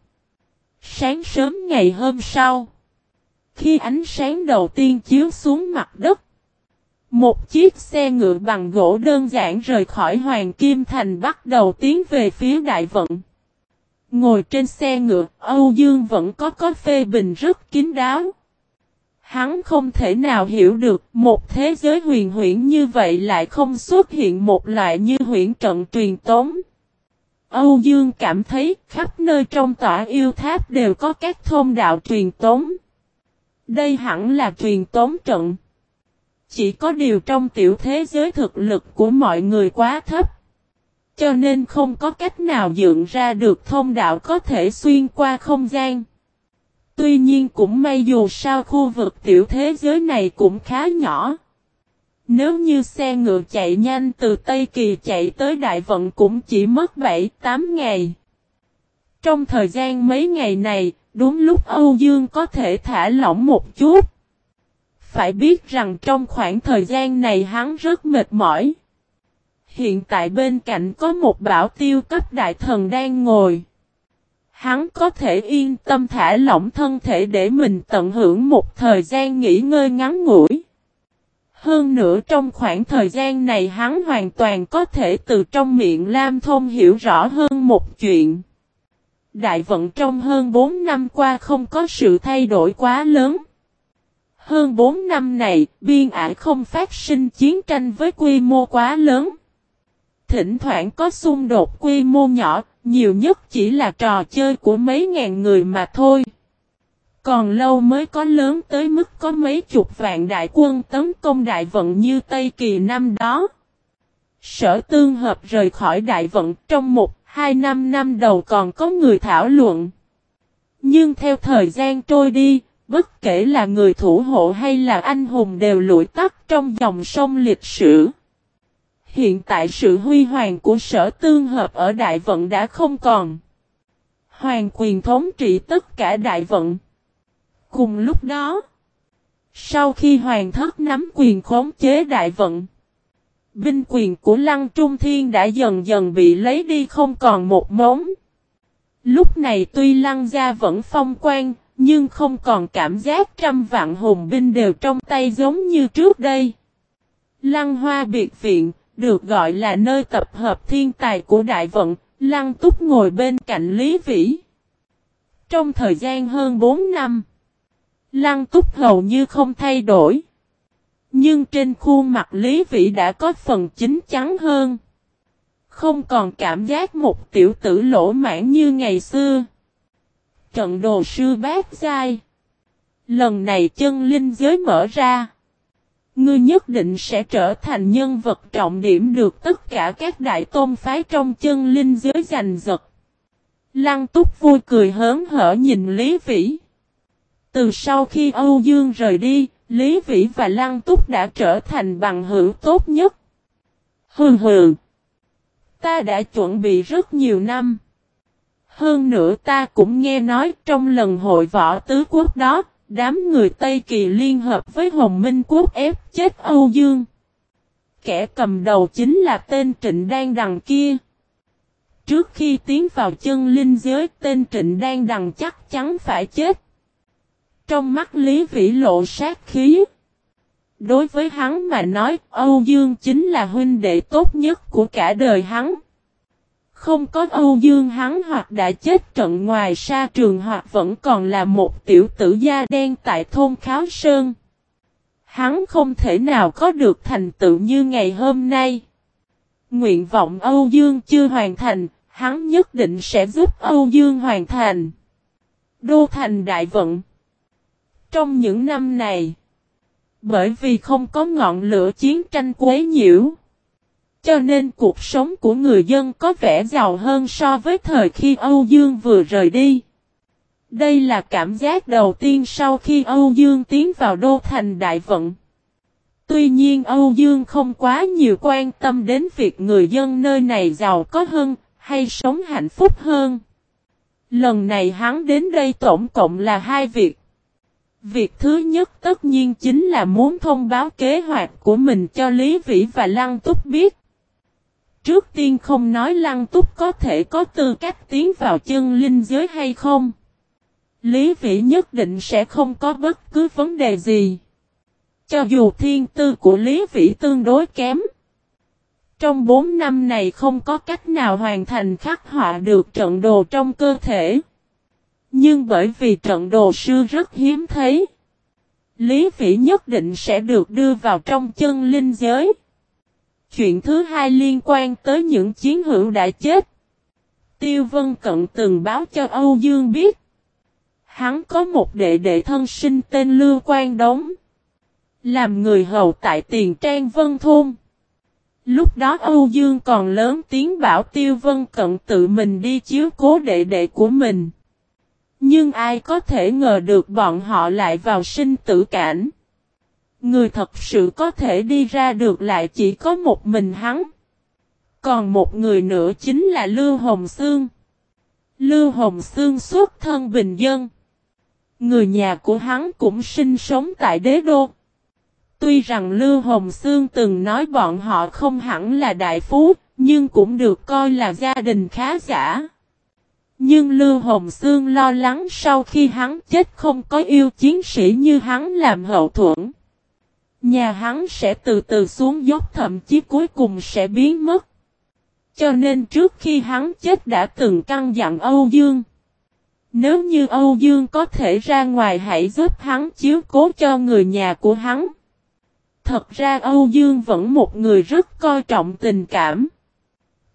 Sáng sớm ngày hôm sau, khi ánh sáng đầu tiên chiếu xuống mặt đất, một chiếc xe ngựa bằng gỗ đơn giản rời khỏi Hoàng Kim Thành bắt đầu tiến về phía Đại Vận. Ngồi trên xe ngựa, Âu Dương vẫn có có phê bình rất kín đáo. Hắn không thể nào hiểu được một thế giới huyền huyễn như vậy lại không xuất hiện một loại như huyễn trận truyền tống. Âu Dương cảm thấy khắp nơi trong tỏa yêu tháp đều có các thôn đạo truyền tống. Đây hẳn là truyền tống trận. Chỉ có điều trong tiểu thế giới thực lực của mọi người quá thấp. Cho nên không có cách nào dựng ra được thông đạo có thể xuyên qua không gian. Tuy nhiên cũng may dù sao khu vực tiểu thế giới này cũng khá nhỏ. Nếu như xe ngựa chạy nhanh từ Tây Kỳ chạy tới Đại Vận cũng chỉ mất 7-8 ngày. Trong thời gian mấy ngày này, đúng lúc Âu Dương có thể thả lỏng một chút. Phải biết rằng trong khoảng thời gian này hắn rất mệt mỏi. Hiện tại bên cạnh có một bảo tiêu cấp đại thần đang ngồi. Hắn có thể yên tâm thả lỏng thân thể để mình tận hưởng một thời gian nghỉ ngơi ngắn ngủi. Hơn nữa trong khoảng thời gian này hắn hoàn toàn có thể từ trong miệng Lam Thông hiểu rõ hơn một chuyện. Đại vận trong hơn 4 năm qua không có sự thay đổi quá lớn. Hơn 4 năm này, biên ải không phát sinh chiến tranh với quy mô quá lớn. Thỉnh thoảng có xung đột quy mô nhỏ, nhiều nhất chỉ là trò chơi của mấy ngàn người mà thôi. Còn lâu mới có lớn tới mức có mấy chục vạn đại quân tấn công đại vận như Tây Kỳ năm đó. Sở tương hợp rời khỏi đại vận trong một, hai năm năm đầu còn có người thảo luận. Nhưng theo thời gian trôi đi, bất kể là người thủ hộ hay là anh hùng đều lụi tắt trong dòng sông lịch sử. Hiện tại sự huy hoàng của sở tương hợp ở Đại Vận đã không còn. Hoàng quyền thống trị tất cả đại vận. Cùng lúc đó, sau khi hoàng thất nắm quyền khống chế đại vận, binh quyền của Lăng Trung Thiên đã dần dần bị lấy đi không còn một mống. Lúc này tuy Lăng gia vẫn phong quan, nhưng không còn cảm giác trăm vạn hùng binh đều trong tay giống như trước đây. Lăng Hoa Biệt Viện, được gọi là nơi tập hợp thiên tài của đại vận, Lăng Túc ngồi bên cạnh Lý Vĩ. Trong thời gian hơn 4 năm, Lăng Túc hầu như không thay đổi. Nhưng trên khuôn mặt Lý Vĩ đã có phần chính chắn hơn. Không còn cảm giác một tiểu tử lỗ mãn như ngày xưa. Trận đồ sư bát dai. Lần này chân linh giới mở ra. Ngươi nhất định sẽ trở thành nhân vật trọng điểm được tất cả các đại tôn phái trong chân linh giới giành giật. Lăng túc vui cười hớn hở nhìn Lý Vĩ. Từ sau khi Âu Dương rời đi, Lý Vĩ và Lăng Túc đã trở thành bằng hữu tốt nhất. Hừ hừ. Ta đã chuẩn bị rất nhiều năm. Hơn nữa ta cũng nghe nói trong lần hội võ tứ quốc đó, đám người Tây Kỳ liên hợp với Hồng Minh quốc ép chết Âu Dương. Kẻ cầm đầu chính là tên Trịnh Đan Đằng kia. Trước khi tiến vào chân linh giới tên Trịnh Đan Đằng chắc chắn phải chết. Trong mắt Lý Vĩ lộ sát khí. Đối với hắn mà nói Âu Dương chính là huynh đệ tốt nhất của cả đời hắn. Không có Âu Dương hắn hoặc đã chết trận ngoài xa trường hoặc vẫn còn là một tiểu tử da đen tại thôn Kháo Sơn. Hắn không thể nào có được thành tựu như ngày hôm nay. Nguyện vọng Âu Dương chưa hoàn thành, hắn nhất định sẽ giúp Âu Dương hoàn thành. Đô thành đại vận trong những năm này, bởi vì không có ngọn lửa chiến tranh quấy nhiễu, cho nên cuộc sống của người dân có vẻ giàu hơn so với thời khi Âu Dương vừa rời đi. Đây là cảm giác đầu tiên sau khi Âu Dương tiến vào đô thành đại vận. Tuy nhiên Âu Dương không quá nhiều quan tâm đến việc người dân nơi này giàu có hơn, hay sống hạnh phúc hơn. Lần này hắn đến đây tổng cộng là hai việc. Việc thứ nhất tất nhiên chính là muốn thông báo kế hoạch của mình cho Lý Vĩ và Lăng Túc biết. Trước tiên không nói Lăng Túc có thể có tư cách tiến vào chân linh giới hay không. Lý Vĩ nhất định sẽ không có bất cứ vấn đề gì. Cho dù thiên tư của Lý Vĩ tương đối kém. Trong 4 năm này không có cách nào hoàn thành khắc họa được trận đồ trong cơ thể. Nhưng bởi vì trận đồ sư rất hiếm thấy. Lý Vĩ nhất định sẽ được đưa vào trong chân linh giới. Chuyện thứ hai liên quan tới những chiến hữu đã chết. Tiêu Vân Cận từng báo cho Âu Dương biết. Hắn có một đệ đệ thân sinh tên Lưu Quang Đống. Làm người hầu tại tiền trang Vân Thôn. Lúc đó Âu Dương còn lớn tiếng bảo Tiêu Vân Cận tự mình đi chiếu cố đệ đệ của mình. Nhưng ai có thể ngờ được bọn họ lại vào sinh tử cảnh. Người thật sự có thể đi ra được lại chỉ có một mình hắn. Còn một người nữa chính là Lưu Hồng Sương. Lưu Hồng Sương xuất thân bình dân. Người nhà của hắn cũng sinh sống tại đế đô. Tuy rằng Lưu Hồng Sương từng nói bọn họ không hẳn là đại phú, nhưng cũng được coi là gia đình khá giả. Nhưng Lưu Hồng Sương lo lắng sau khi hắn chết không có yêu chiến sĩ như hắn làm hậu thuẫn. Nhà hắn sẽ từ từ xuống dốc, thậm chí cuối cùng sẽ biến mất. Cho nên trước khi hắn chết đã từng căn dặn Âu Dương. Nếu như Âu Dương có thể ra ngoài hãy giúp hắn chiếu cố cho người nhà của hắn. Thật ra Âu Dương vẫn một người rất coi trọng tình cảm.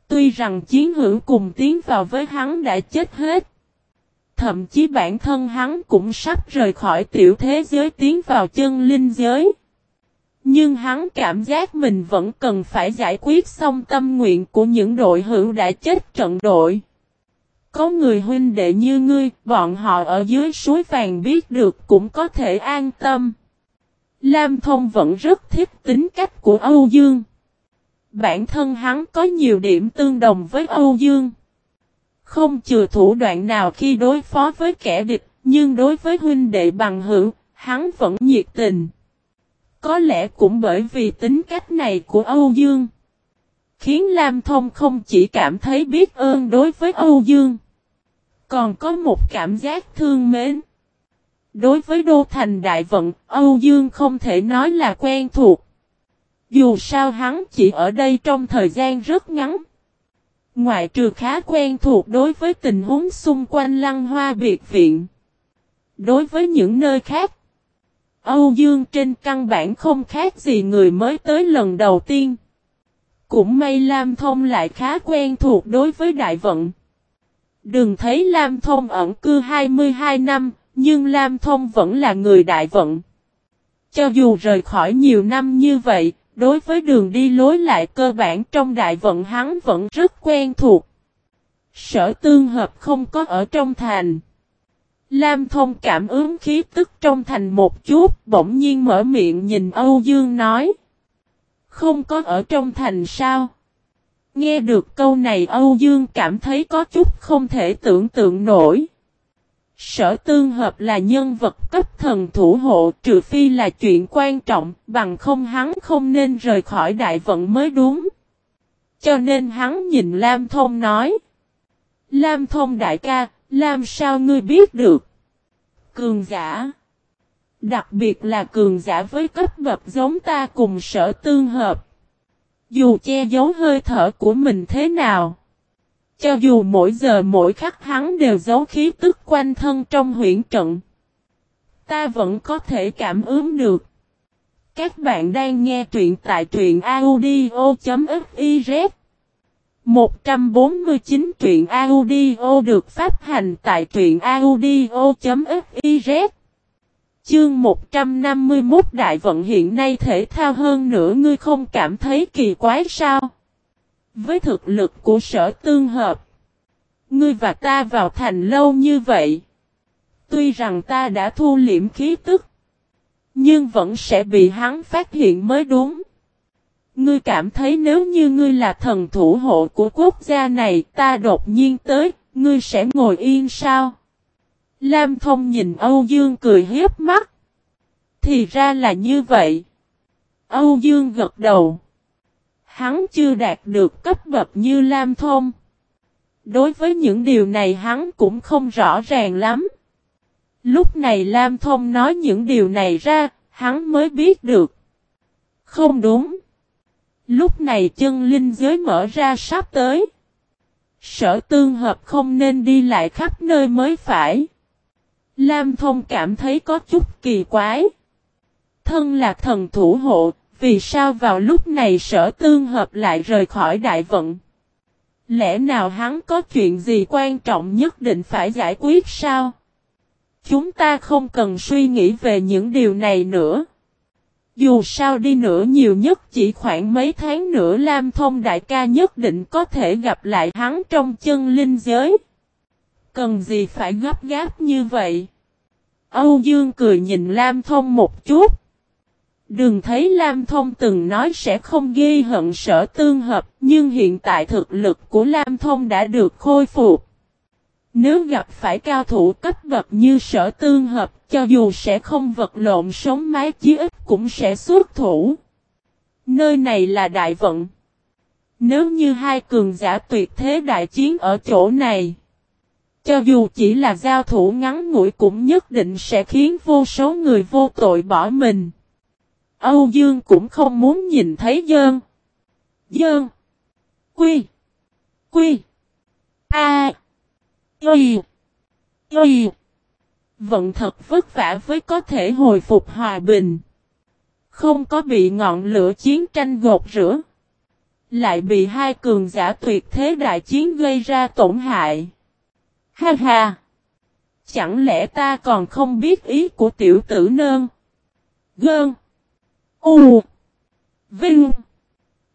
Tuy rằng chiến hữu cùng tiến vào với hắn đã chết hết. Thậm chí bản thân hắn cũng sắp rời khỏi tiểu thế giới tiến vào chân linh giới. Nhưng hắn cảm giác mình vẫn cần phải giải quyết xong tâm nguyện của những đội hữu đã chết trận đội. Có người huynh đệ như ngươi, bọn họ ở dưới suối vàng biết được cũng có thể an tâm. Lam Thông vẫn rất thích tính cách của Âu Dương. Bản thân hắn có nhiều điểm tương đồng với Âu Dương. Không chừa thủ đoạn nào khi đối phó với kẻ địch, nhưng đối với huynh đệ bằng hữu, hắn vẫn nhiệt tình. Có lẽ cũng bởi vì tính cách này của Âu Dương. Khiến Lam Thông không chỉ cảm thấy biết ơn đối với Âu Dương. Còn có một cảm giác thương mến. Đối với Đô Thành Đại Vận, Âu Dương không thể nói là quen thuộc. Dù sao hắn chỉ ở đây trong thời gian rất ngắn. Ngoại trừ khá quen thuộc đối với tình huống xung quanh lăng hoa biệt viện. Đối với những nơi khác, Âu Dương trên căn bản không khác gì người mới tới lần đầu tiên. Cũng may Lam Thông lại khá quen thuộc đối với đại vận. Đừng thấy Lam Thông ẩn cư 22 năm, nhưng Lam Thông vẫn là người đại vận. Cho dù rời khỏi nhiều năm như vậy, đối với đường đi lối lại cơ bản trong đại vận hắn vẫn rất quen thuộc. Sở tương hợp không có ở trong thành. Lam Thông cảm ứng khí tức trong thành một chút, bỗng nhiên mở miệng nhìn Âu Dương nói. Không có ở trong thành sao? Nghe được câu này Âu Dương cảm thấy có chút không thể tưởng tượng nổi. Sở tương hợp là nhân vật cấp thần thủ hộ trừ phi là chuyện quan trọng, bằng không hắn không nên rời khỏi đại vận mới đúng. Cho nên hắn nhìn Lam Thông nói. Lam Thông đại ca, làm sao ngươi biết được? Cường giả. Đặc biệt là cường giả với cấp bậc giống ta cùng sở tương hợp. Dù che giấu hơi thở của mình thế nào. Cho dù mỗi giờ mỗi khắc hắn đều giấu khí tức quanh thân trong huyện trận. Ta vẫn có thể cảm ứng được. Các bạn đang nghe truyện tại truyện audio.fiz 149 truyện audio được phát hành tại truyện audio.fiz Chương 151 Đại vận hiện nay thể thao hơn nữa, ngươi không cảm thấy kỳ quái sao? Với thực lực của sở tương hợp, ngươi và ta vào thành lâu như vậy. Tuy rằng ta đã thu liễm khí tức, nhưng vẫn sẽ bị hắn phát hiện mới đúng. Ngươi cảm thấy nếu như ngươi là thần thủ hộ của quốc gia này ta đột nhiên tới, ngươi sẽ ngồi yên sao? Lam Thông nhìn Âu Dương cười hiếp mắt. Thì ra là như vậy. Âu Dương gật đầu. Hắn chưa đạt được cấp bậc như Lam Thông. Đối với những điều này hắn cũng không rõ ràng lắm. Lúc này Lam Thông nói những điều này ra, hắn mới biết được. Không đúng. Lúc này chân linh giới mở ra sắp tới. Sở tương hợp không nên đi lại khắp nơi mới phải. Lam Thông cảm thấy có chút kỳ quái. Thân là thần thủ hộ, vì sao vào lúc này sở tương hợp lại rời khỏi đại vận? Lẽ nào hắn có chuyện gì quan trọng nhất định phải giải quyết sao? Chúng ta không cần suy nghĩ về những điều này nữa. Dù sao đi nữa nhiều nhất chỉ khoảng mấy tháng nữa Lam Thông đại ca nhất định có thể gặp lại hắn trong chân linh giới. Cần gì phải gấp gáp như vậy? Âu Dương cười nhìn Lam Thông một chút. Đừng thấy Lam Thông từng nói sẽ không ghi hận sở tương hợp, nhưng hiện tại thực lực của Lam Thông đã được khôi phục. Nếu gặp phải cao thủ cấp bậc như sở tương hợp, cho dù sẽ không vật lộn sống mái chí ít cũng sẽ xuất thủ. Nơi này là đại vận. Nếu như hai cường giả tuyệt thế đại chiến ở chỗ này, cho dù chỉ là giao thủ ngắn ngủi cũng nhất định sẽ khiến vô số người vô tội bỏ mình. Âu Dương cũng không muốn nhìn thấy dơn. Dơn. Quy. Quy. A. Y. Y. Vận thật vất vả với có thể hồi phục hòa bình. Không có bị ngọn lửa chiến tranh gột rửa. Lại bị hai cường giả tuyệt thế đại chiến gây ra tổn hại. Ha ha! Chẳng lẽ ta còn không biết ý của tiểu tử nơn? Gơn! U. Vinh.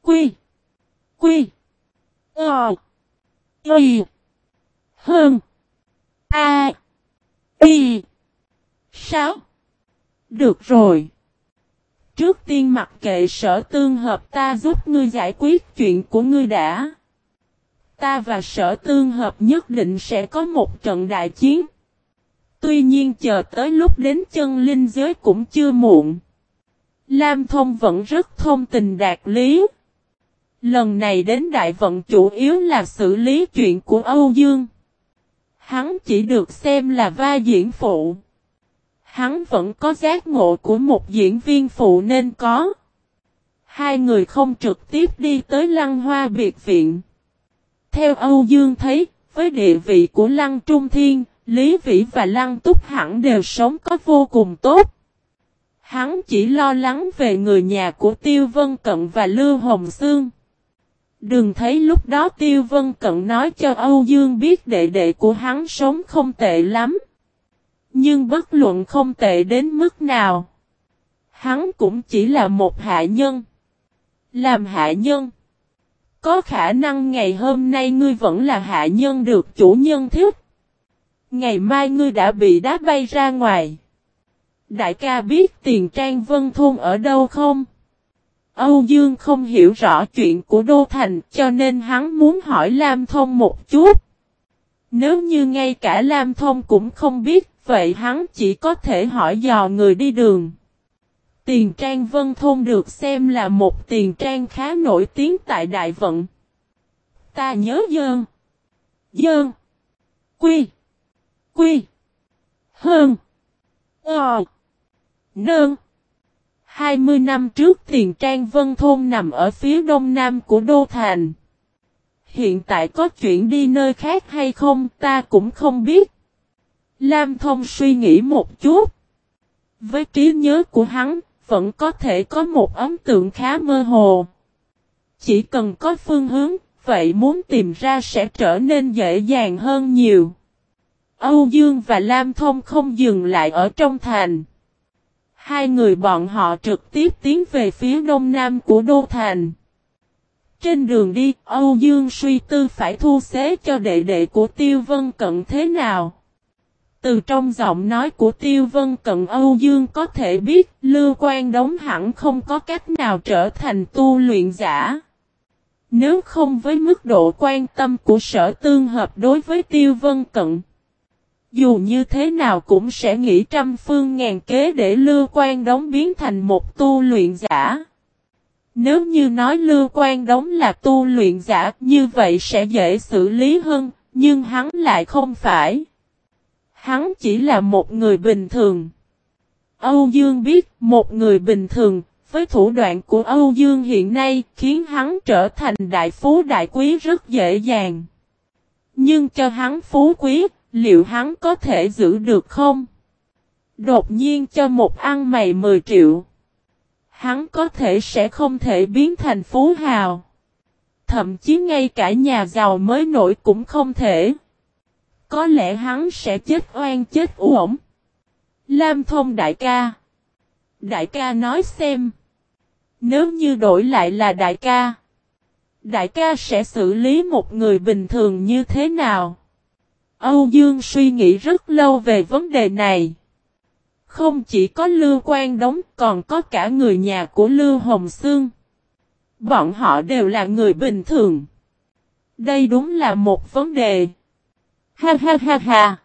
Quy. Quy. Ờ. Y. Hơn. A. Y. Sáu. Được rồi. Trước tiên mặc kệ sở tương hợp ta giúp ngươi giải quyết chuyện của ngươi đã. ta và sở tương hợp nhất định sẽ có một trận đại chiến. Tuy nhiên chờ tới lúc đến chân linh giới cũng chưa muộn. Lam Thông vẫn rất thông tình đạt lý. Lần này đến đại vận chủ yếu là xử lý chuyện của Âu Dương. Hắn chỉ được xem là va diễn phụ. Hắn vẫn có giác ngộ của một diễn viên phụ nên có. Hai người không trực tiếp đi tới lăng hoa biệt viện. Theo Âu Dương thấy, với địa vị của lăng trung thiên, Lý Vĩ và lăng túc hẳn đều sống có vô cùng tốt. Hắn chỉ lo lắng về người nhà của Tiêu Vân Cận và Lưu Hồng Sương. Đừng thấy lúc đó Tiêu Vân Cận nói cho Âu Dương biết đệ đệ của hắn sống không tệ lắm. Nhưng bất luận không tệ đến mức nào. Hắn cũng chỉ là một hạ nhân. Làm hạ nhân. Có khả năng ngày hôm nay ngươi vẫn là hạ nhân được chủ nhân thích. Ngày mai ngươi đã bị đá bay ra ngoài. Đại ca biết tiền trang vân thôn ở đâu không? Âu Dương không hiểu rõ chuyện của Đô Thành cho nên hắn muốn hỏi Lam Thông một chút. Nếu như ngay cả Lam Thông cũng không biết, vậy hắn chỉ có thể hỏi dò người đi đường. Tiền trang Vân Thôn được xem là một tiền trang khá nổi tiếng tại Đại Vận. Ta nhớ dơn. Dơn. Quy. Quy. Hơn. Ờ. Nương 20 năm trước tiền trang Vân Thôn nằm ở phía đông nam của Đô Thành. Hiện tại có chuyện đi nơi khác hay không ta cũng không biết. Lam Thông suy nghĩ một chút. Với trí nhớ của hắn, vẫn có thể có một ấn tượng khá mơ hồ. Chỉ cần có phương hướng, vậy muốn tìm ra sẽ trở nên dễ dàng hơn nhiều. Âu Dương và Lam Thông không dừng lại ở trong thành. Hai người bọn họ trực tiếp tiến về phía đông nam của Đô Thành. Trên đường đi, Âu Dương suy tư phải thu xế cho đệ đệ của Tiêu Vân Cận thế nào. Từ trong giọng nói của Tiêu Vân Cận Âu Dương có thể biết Lưu Quan Đống hẳn không có cách nào trở thành tu luyện giả. Nếu không với mức độ quan tâm của sở tương hợp đối với Tiêu Vân Cận. Dù như thế nào cũng sẽ nghĩ trăm phương ngàn kế để Lưu Quan Đống biến thành một tu luyện giả. Nếu như nói Lưu Quan Đống là tu luyện giả như vậy sẽ dễ xử lý hơn, nhưng hắn lại không phải. Hắn chỉ là một người bình thường. Âu Dương biết một người bình thường, với thủ đoạn của Âu Dương hiện nay khiến hắn trở thành đại phú đại quý rất dễ dàng. Nhưng cho hắn phú quý, liệu hắn có thể giữ được không? Đột nhiên cho một ăn mày 10 triệu. Hắn có thể sẽ không thể biến thành phú hào. Thậm chí ngay cả nhà giàu mới nổi cũng không thể. Có lẽ hắn sẽ chết oan chết uổng. Lam thông đại ca. Đại ca nói xem. Nếu như đổi lại là đại ca. Đại ca sẽ xử lý một người bình thường như thế nào? Âu Dương suy nghĩ rất lâu về vấn đề này. Không chỉ có Lưu Quan Đống còn có cả người nhà của Lưu Hồng Sương. Bọn họ đều là người bình thường. Đây đúng là một vấn đề. Ha ha ha ha.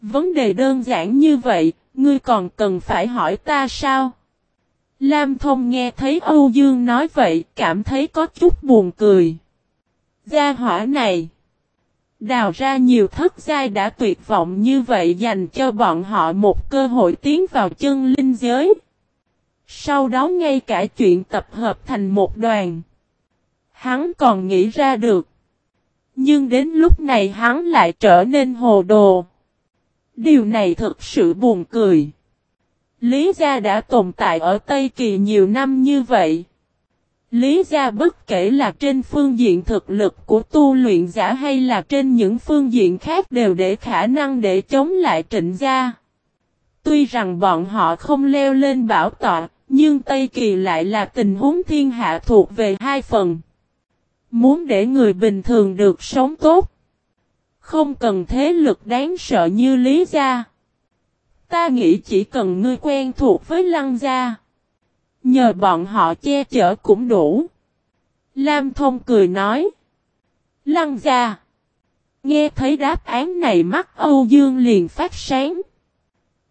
Vấn đề đơn giản như vậy, ngươi còn cần phải hỏi ta sao? Lam Thông nghe thấy Âu Dương nói vậy, cảm thấy có chút buồn cười. Gia hỏa này. Đào ra nhiều thất giai đã tuyệt vọng như vậy dành cho bọn họ một cơ hội tiến vào chân linh giới. Sau đó ngay cả chuyện tập hợp thành một đoàn. Hắn còn nghĩ ra được. Nhưng đến lúc này hắn lại trở nên hồ đồ. Điều này thực sự buồn cười. Lý gia đã tồn tại ở Tây Kỳ nhiều năm như vậy. Lý gia bất kể là trên phương diện thực lực của tu luyện giả hay là trên những phương diện khác đều để khả năng để chống lại trịnh gia. Tuy rằng bọn họ không leo lên bảo tọa, nhưng Tây Kỳ lại là tình huống thiên hạ thuộc về hai phần. Muốn để người bình thường được sống tốt. Không cần thế lực đáng sợ như Lý gia. Ta nghĩ chỉ cần ngươi quen thuộc với Lăng gia. Nhờ bọn họ che chở cũng đủ. Lam Thông cười nói. Lăng gia. Nghe thấy đáp án này mắt Âu Dương liền phát sáng.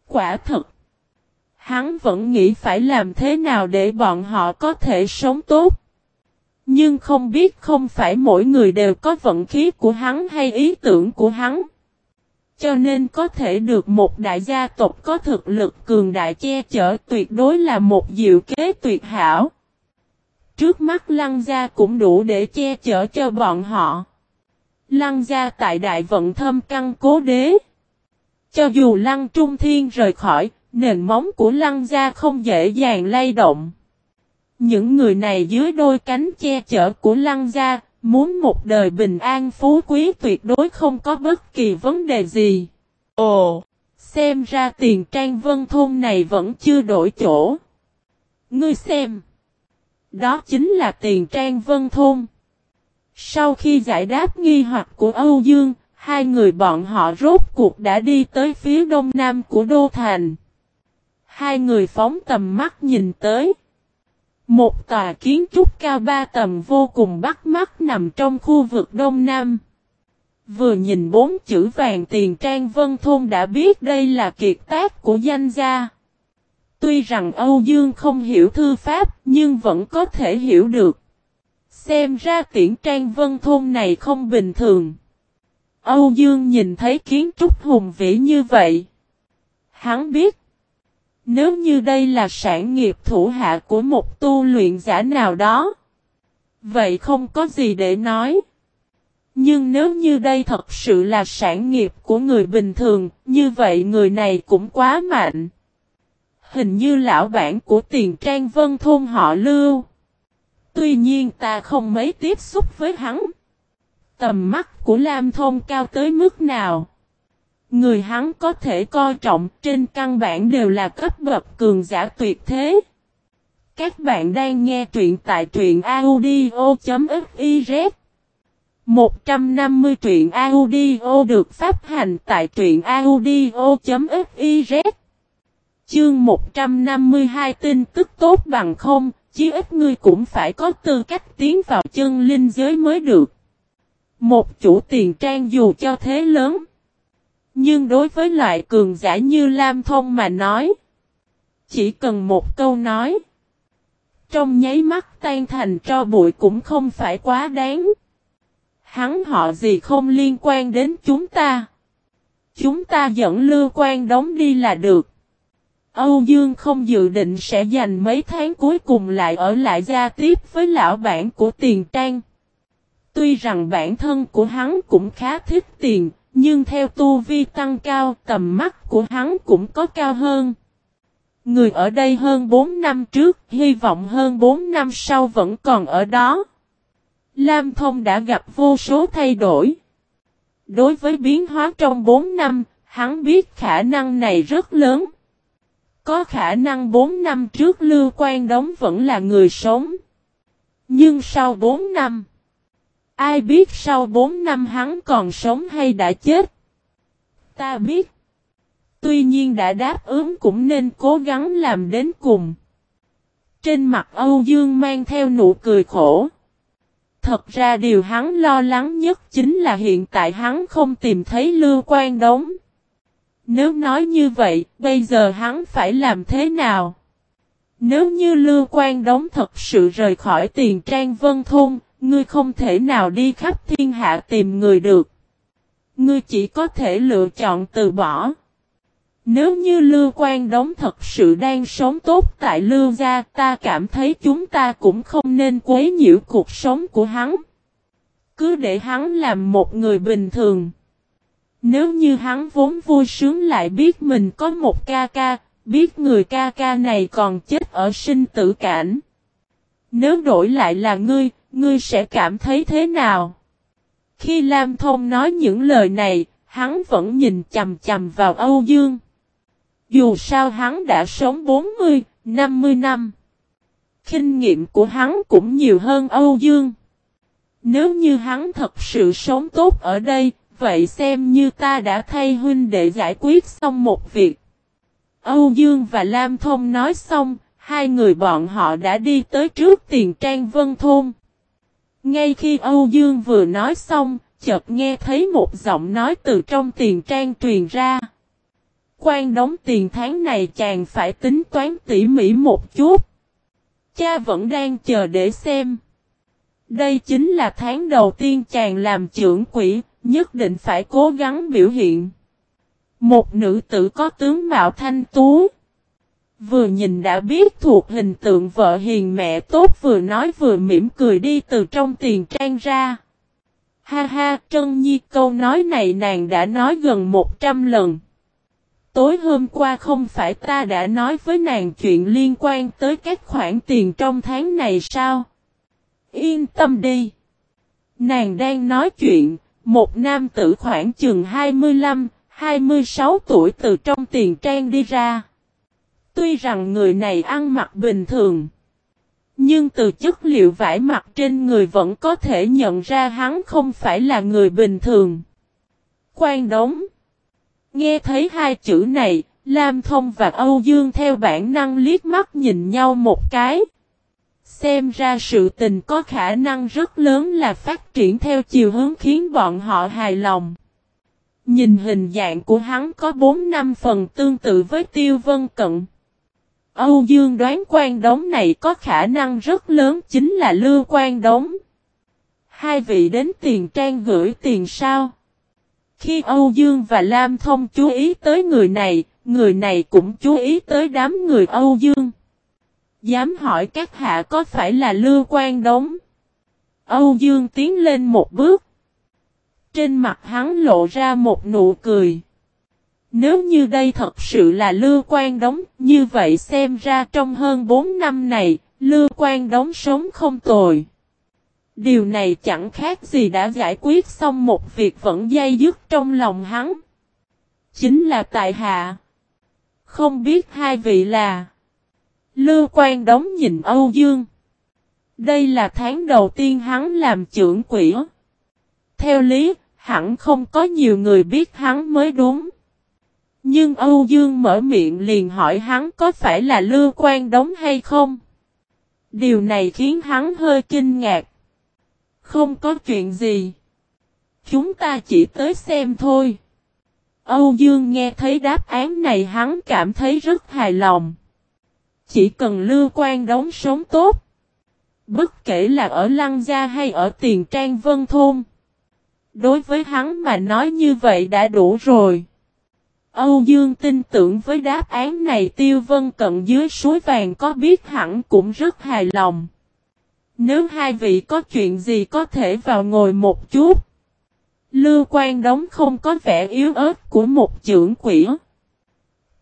Quả thật. Hắn vẫn nghĩ phải làm thế nào để bọn họ có thể sống tốt. Nhưng không biết không phải mỗi người đều có vận khí của hắn hay ý tưởng của hắn. Cho nên có thể được một đại gia tộc có thực lực cường đại che chở tuyệt đối là một diệu kế tuyệt hảo. Trước mắt lăng gia cũng đủ để che chở cho bọn họ. Lăng gia tại đại vận thâm căn cố đế. Cho dù lăng trung thiên rời khỏi, nền móng của lăng gia không dễ dàng lay động. Những người này dưới đôi cánh che chở của lăng gia, muốn một đời bình an phú quý tuyệt đối không có bất kỳ vấn đề gì. Ồ, xem ra tiền trang vân thôn này vẫn chưa đổi chỗ. Ngươi xem, đó chính là tiền trang vân thôn. Sau khi giải đáp nghi hoặc của Âu Dương, hai người bọn họ rốt cuộc đã đi tới phía đông nam của Đô Thành. Hai người phóng tầm mắt nhìn tới. Một tòa kiến trúc cao ba tầng vô cùng bắt mắt nằm trong khu vực Đông Nam. Vừa nhìn bốn chữ vàng tiền trang vân thôn đã biết đây là kiệt tác của danh gia. Tuy rằng Âu Dương không hiểu thư pháp, nhưng vẫn có thể hiểu được. Xem ra tiễn trang vân thôn này không bình thường. Âu Dương nhìn thấy kiến trúc hùng vĩ như vậy. Hắn biết. Nếu như đây là sản nghiệp thủ hạ của một tu luyện giả nào đó. Vậy không có gì để nói. Nhưng nếu như đây thật sự là sản nghiệp của người bình thường, như vậy người này cũng quá mạnh. Hình như lão bản của tiền trang vân thôn họ lưu. Tuy nhiên ta không mấy tiếp xúc với hắn. Tầm mắt của Lam Thông cao tới mức nào? Người hắn có thể coi trọng trên căn bản đều là cấp bậc cường giả tuyệt thế. Các bạn đang nghe truyện tại truyện audio.fiz 150 truyện audio được phát hành tại truyện audio.fiz Chương 152 tin tức tốt bằng không, chí ít ngươi cũng phải có tư cách tiến vào chân linh giới mới được. Một chủ tiền trang dù cho thế lớn. Nhưng đối với loại cường giả như Lam Thông mà nói. Chỉ cần một câu nói. Trong nháy mắt tan thành cho bụi cũng không phải quá đáng. Hắn họ gì không liên quan đến chúng ta. Chúng ta dẫn lưu quan đóng đi là được. Âu Dương không dự định sẽ dành mấy tháng cuối cùng lại ở lại gia tiếp với lão bản của tiền trang. Tuy rằng bản thân của hắn cũng khá thích tiền, nhưng theo tu vi tăng cao tầm mắt của hắn cũng có cao hơn. Người ở đây hơn 4 năm trước, hy vọng hơn 4 năm sau vẫn còn ở đó. Lam Thông đã gặp vô số thay đổi. Đối với biến hóa trong 4 năm, hắn biết khả năng này rất lớn. Có khả năng 4 năm trước Lưu Quan Đống vẫn là người sống. Nhưng sau 4 năm, ai biết sau 4 năm hắn còn sống hay đã chết? Ta biết. Tuy nhiên đã đáp ứng cũng nên cố gắng làm đến cùng. Trên mặt Âu Dương mang theo nụ cười khổ. Thật ra điều hắn lo lắng nhất chính là hiện tại hắn không tìm thấy Lưu Quan Đống. Nếu nói như vậy, bây giờ hắn phải làm thế nào? Nếu như Lưu Quan Đống thật sự rời khỏi tiền trang vân thôn, ngươi không thể nào đi khắp thiên hạ tìm người được. Ngươi chỉ có thể lựa chọn từ bỏ. Nếu như Lưu Quan Đống thật sự đang sống tốt tại Lưu Gia, ta cảm thấy chúng ta cũng không nên quấy nhiễu cuộc sống của hắn. Cứ để hắn làm một người bình thường. Nếu như hắn vốn vui sướng lại biết mình có một ca ca, biết người ca ca này còn chết ở sinh tử cảnh. Nếu đổi lại là ngươi, ngươi sẽ cảm thấy thế nào? Khi Lam Thông nói những lời này, hắn vẫn nhìn chầm chầm vào Âu Dương. Dù sao hắn đã sống 40, 50 năm. Kinh nghiệm của hắn cũng nhiều hơn Âu Dương. Nếu như hắn thật sự sống tốt ở đây, vậy xem như ta đã thay huynh để giải quyết xong một việc. Âu Dương và Lam Thông nói xong, hai người bọn họ đã đi tới trước tiền trang vân thôn. Ngay khi Âu Dương vừa nói xong, chợt nghe thấy một giọng nói từ trong tiền trang truyền ra. Quan đóng tiền tháng này chàng phải tính toán tỉ mỉ một chút. Cha vẫn đang chờ để xem. Đây chính là tháng đầu tiên chàng làm trưởng quỷ, nhất định phải cố gắng biểu hiện. Một nữ tử có tướng mạo thanh tú. Vừa nhìn đã biết thuộc hình tượng vợ hiền mẹ tốt vừa nói vừa mỉm cười đi từ trong tiền trang ra. Ha ha, Trân Nhi câu nói này nàng đã nói gần 100 lần. Tối hôm qua không phải ta đã nói với nàng chuyện liên quan tới các khoản tiền trong tháng này sao? Yên tâm đi. Nàng đang nói chuyện, một nam tử khoảng chừng 25, 26 tuổi từ trong tiền trang đi ra. Tuy rằng người này ăn mặc bình thường. Nhưng từ chất liệu vải mặt trên người vẫn có thể nhận ra hắn không phải là người bình thường. Quan đống. Nghe thấy hai chữ này, Lam Thông và Âu Dương theo bản năng liếc mắt nhìn nhau một cái. Xem ra sự tình có khả năng rất lớn là phát triển theo chiều hướng khiến bọn họ hài lòng. Nhìn hình dạng của hắn có 4 năm phần tương tự với Tiêu Vân Cận. Âu Dương đoán quan đống này có khả năng rất lớn chính là Lưu quan đống. Hai vị đến tiền trang gửi tiền sao? Khi Âu Dương và Lam Thông chú ý tới người này, người này cũng chú ý tới đám người Âu Dương. Dám hỏi các hạ có phải là Lưu quan đống? Âu Dương tiến lên một bước. Trên mặt hắn lộ ra một nụ cười. Nếu như đây thật sự là Lưu Quan Đống, như vậy xem ra trong hơn 4 năm này, Lưu Quan Đống sống không tồi. Điều này chẳng khác gì đã giải quyết xong một việc vẫn dây dứt trong lòng hắn. Chính là tại hạ. Không biết hai vị là. Lưu Quan Đống nhìn Âu Dương. Đây là tháng đầu tiên hắn làm trưởng quỷ. Theo lý, hẳn không có nhiều người biết hắn mới đúng. Nhưng Âu Dương mở miệng liền hỏi hắn có phải là Lưu Quan Đống hay không? Điều này khiến hắn hơi kinh ngạc. Không có chuyện gì. Chúng ta chỉ tới xem thôi. Âu Dương nghe thấy đáp án này hắn cảm thấy rất hài lòng. Chỉ cần Lưu Quan Đống sống tốt. Bất kể là ở Lăng Gia hay ở Tiền Trang Vân Thôn. Đối với hắn mà nói như vậy đã đủ rồi. Âu Dương tin tưởng với đáp án này Tiêu Vân Cận dưới suối vàng có biết hẳn cũng rất hài lòng. Nếu hai vị có chuyện gì có thể vào ngồi một chút. Lưu quan đống không có vẻ yếu ớt của một trưởng quỷ.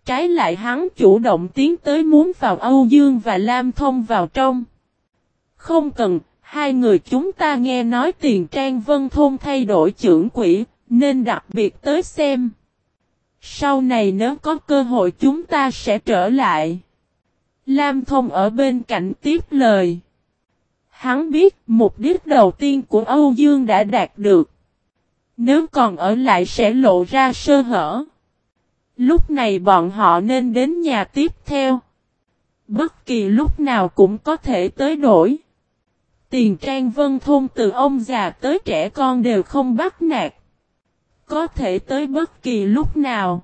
Trái lại hắn chủ động tiến tới muốn vào Âu Dương và Lam Thông vào trong. Không cần, hai người chúng ta nghe nói tiền trang vân thôn thay đổi trưởng quỷ, nên đặc biệt tới xem. Sau này nếu có cơ hội chúng ta sẽ trở lại. Lam Thông ở bên cạnh tiếp lời. Hắn biết mục đích đầu tiên của Âu Dương đã đạt được. Nếu còn ở lại sẽ lộ ra sơ hở. Lúc này bọn họ nên đến nhà tiếp theo. Bất kỳ lúc nào cũng có thể tới đổi. Tiền trang vân thôn từ ông già tới trẻ con đều không bắt nạt. Có thể tới bất kỳ lúc nào.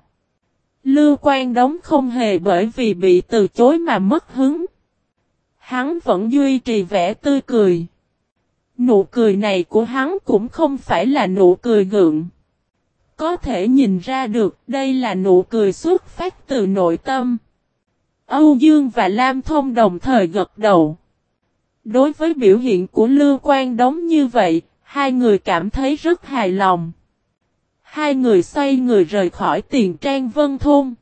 Lưu quan đống không hề bởi vì bị từ chối mà mất hứng. Hắn vẫn duy trì vẻ tươi cười. Nụ cười này của hắn cũng không phải là nụ cười gượng. Có thể nhìn ra được đây là nụ cười xuất phát từ nội tâm. Âu Dương và Lam Thông đồng thời gật đầu. Đối với biểu hiện của Lưu Quan Đống như vậy, hai người cảm thấy rất hài lòng. Hai người xoay người rời khỏi tiền trang vân thôn.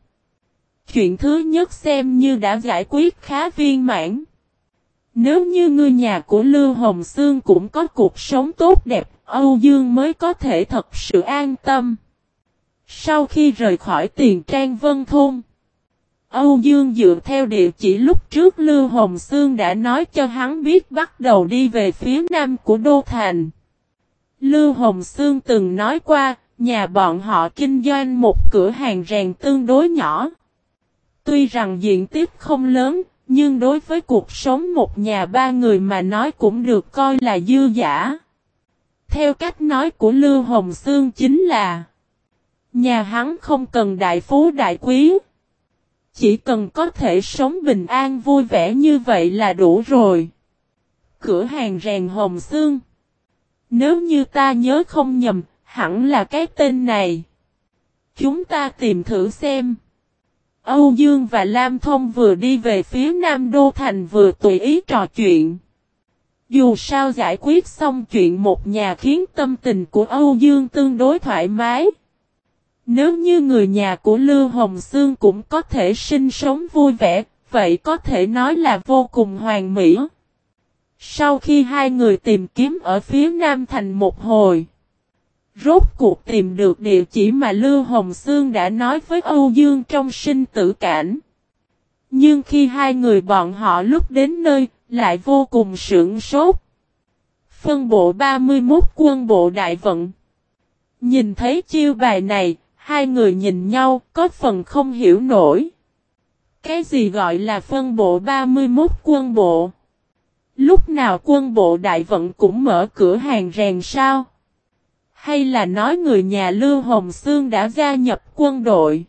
Chuyện thứ nhất xem như đã giải quyết khá viên mãn. Nếu như ngôi nhà của Lưu Hồng Sương cũng có cuộc sống tốt đẹp, Âu Dương mới có thể thật sự an tâm. Sau khi rời khỏi tiền trang vân thôn, Âu Dương dựa theo địa chỉ lúc trước Lưu Hồng Sương đã nói cho hắn biết bắt đầu đi về phía nam của Đô Thành. Lưu Hồng Sương từng nói qua, nhà bọn họ kinh doanh một cửa hàng rèn tương đối nhỏ. Tuy rằng diện tích không lớn, Nhưng đối với cuộc sống một nhà ba người mà nói cũng được coi là dư giả. Theo cách nói của Lưu Hồng Sương chính là Nhà hắn không cần đại phú đại quý. Chỉ cần có thể sống bình an vui vẻ như vậy là đủ rồi. Cửa hàng rèn Hồng Sương Nếu như ta nhớ không nhầm, hẳn là cái tên này. Chúng ta tìm thử xem. Âu Dương và Lam Thông vừa đi về phía Nam Đô Thành vừa tùy ý trò chuyện. Dù sao giải quyết xong chuyện một nhà khiến tâm tình của Âu Dương tương đối thoải mái. Nếu như người nhà của Lưu Hồng Sương cũng có thể sinh sống vui vẻ, vậy có thể nói là vô cùng hoàn mỹ. Sau khi hai người tìm kiếm ở phía Nam Thành một hồi, rốt cuộc tìm được địa chỉ mà Lưu Hồng Sương đã nói với Âu Dương trong sinh tử cảnh. Nhưng khi hai người bọn họ lúc đến nơi, lại vô cùng sưởng sốt. Phân bộ 31 quân bộ đại vận. Nhìn thấy chiêu bài này, hai người nhìn nhau, có phần không hiểu nổi. Cái gì gọi là phân bộ 31 quân bộ? Lúc nào quân bộ đại vận cũng mở cửa hàng rèn sao? Hay là nói người nhà Lưu Hồng Sương đã gia nhập quân đội?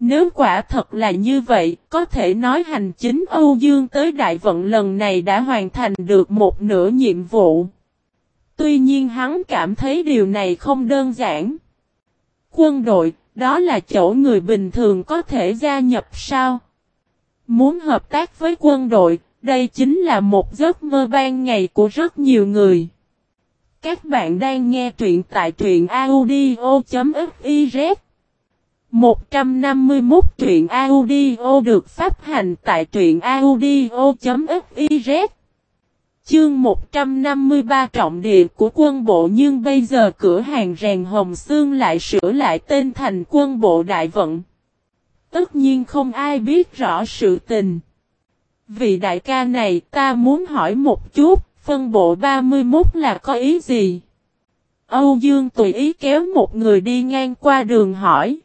Nếu quả thật là như vậy, có thể nói hành chính Âu Dương tới đại vận lần này đã hoàn thành được một nửa nhiệm vụ. Tuy nhiên hắn cảm thấy điều này không đơn giản. Quân đội, đó là chỗ người bình thường có thể gia nhập sao? Muốn hợp tác với quân đội, đây chính là một giấc mơ ban ngày của rất nhiều người. Các bạn đang nghe truyện tại truyện audio.fiz 151 truyện audio được phát hành tại truyện audio.fiz Chương 153 trọng địa của quân bộ nhưng bây giờ cửa hàng rèn Hồng Sương lại sửa lại tên thành quân bộ đại vận. Tất nhiên không ai biết rõ sự tình. Vì đại ca này ta muốn hỏi một chút, phân bộ 31 là có ý gì? Âu Dương tùy ý kéo một người đi ngang qua đường hỏi.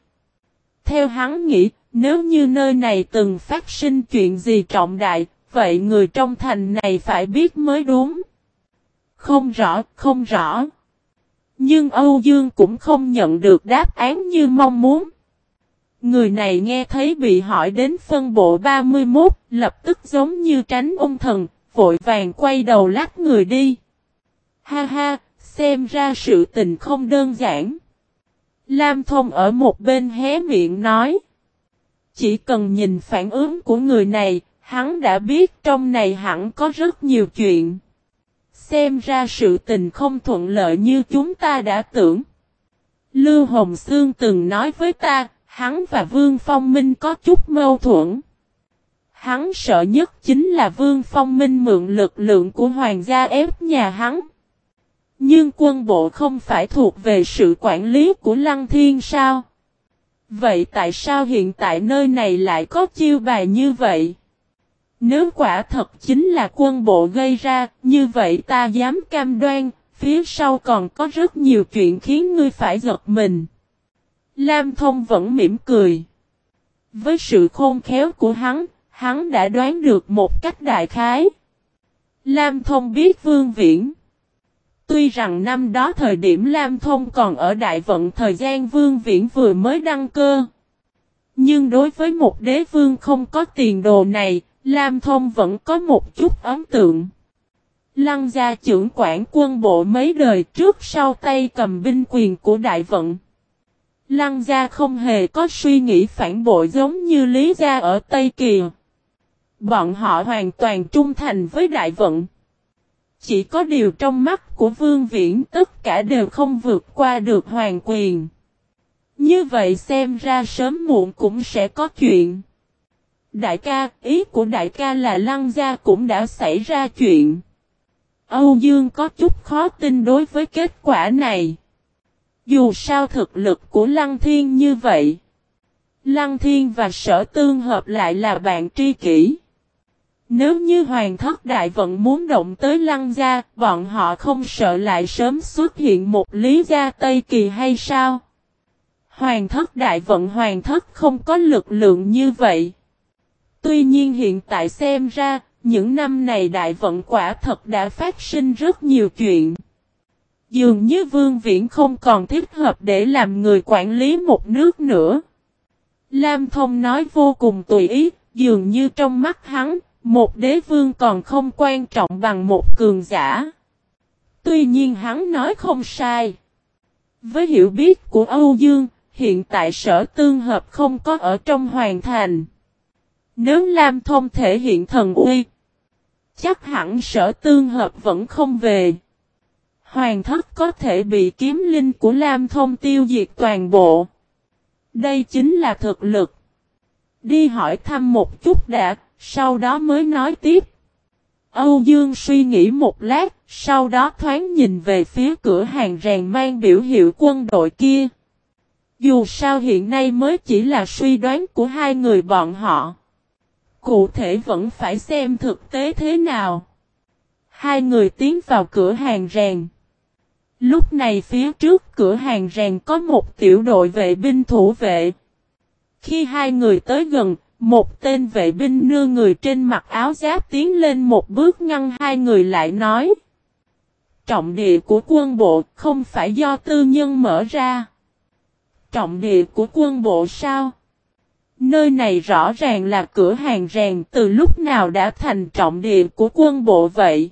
Theo hắn nghĩ, nếu như nơi này từng phát sinh chuyện gì trọng đại, vậy người trong thành này phải biết mới đúng. Không rõ, không rõ. Nhưng Âu Dương cũng không nhận được đáp án như mong muốn. Người này nghe thấy bị hỏi đến phân bộ 31, lập tức giống như tránh ung thần, vội vàng quay đầu lắc người đi. Ha ha, xem ra sự tình không đơn giản. Lam Thông ở một bên hé miệng nói. Chỉ cần nhìn phản ứng của người này, hắn đã biết trong này hẳn có rất nhiều chuyện. Xem ra sự tình không thuận lợi như chúng ta đã tưởng. Lưu Hồng Sương từng nói với ta, hắn và Vương Phong Minh có chút mâu thuẫn. Hắn sợ nhất chính là Vương Phong Minh mượn lực lượng của hoàng gia ép nhà hắn. Nhưng quân bộ không phải thuộc về sự quản lý của Lăng Thiên sao? Vậy tại sao hiện tại nơi này lại có chiêu bài như vậy? Nếu quả thật chính là quân bộ gây ra, như vậy ta dám cam đoan, phía sau còn có rất nhiều chuyện khiến ngươi phải giật mình. Lam Thông vẫn mỉm cười. Với sự khôn khéo của hắn, hắn đã đoán được một cách đại khái. Lam Thông biết Vương Viễn. Tuy rằng năm đó thời điểm Lam Thông còn ở đại vận thời gian Vương Viễn vừa mới đăng cơ. Nhưng đối với một đế vương không có tiền đồ này, Lam Thông vẫn có một chút ấn tượng. Lăng gia trưởng quản quân bộ mấy đời trước sau tay cầm binh quyền của đại vận. Lăng gia không hề có suy nghĩ phản bội giống như Lý gia ở Tây Kỳ. Bọn họ hoàn toàn trung thành với đại vận. Chỉ có điều trong mắt của Vương Viễn tất cả đều không vượt qua được hoàng quyền. Như vậy xem ra sớm muộn cũng sẽ có chuyện. Đại ca, ý của đại ca là lăng gia cũng đã xảy ra chuyện. Âu Dương có chút khó tin đối với kết quả này. Dù sao thực lực của Lăng Thiên như vậy. Lăng Thiên và sở tương hợp lại là bạn tri kỷ. Nếu như Hoàng thất đại vận muốn động tới Lăng gia, bọn họ không sợ lại sớm xuất hiện một lý gia Tây Kỳ hay sao? Hoàng thất đại vận hoàng thất không có lực lượng như vậy. Tuy nhiên hiện tại xem ra, những năm này đại vận quả thật đã phát sinh rất nhiều chuyện. Dường như Vương Viễn không còn thích hợp để làm người quản lý một nước nữa. Lam Thông nói vô cùng tùy ý, dường như trong mắt hắn, một đế vương còn không quan trọng bằng một cường giả. Tuy nhiên hắn nói không sai. Với hiểu biết của Âu Dương, hiện tại sở tương hợp không có ở trong hoàn thành. Nếu Lam Thông thể hiện thần uy, chắc hẳn sở tương hợp vẫn không về. Hoàng thất có thể bị kiếm linh của Lam Thông tiêu diệt toàn bộ. Đây chính là thực lực. Đi hỏi thăm một chút đã, sau đó mới nói tiếp. Âu Dương suy nghĩ một lát, sau đó thoáng nhìn về phía cửa hàng rèn mang biểu hiệu quân đội kia. Dù sao hiện nay mới chỉ là suy đoán của hai người bọn họ. Cụ thể vẫn phải xem thực tế thế nào. Hai người tiến vào cửa hàng rèn. Lúc này phía trước cửa hàng rèn có một tiểu đội vệ binh thủ vệ. Khi hai người tới gần, một tên vệ binh nưa người trên mặt áo giáp tiến lên một bước ngăn hai người lại nói. Trọng địa của quân bộ không phải do tư nhân mở ra. Trọng địa của quân bộ sao? Nơi này rõ ràng là cửa hàng rèn từ lúc nào đã thành trọng địa của quân bộ vậy.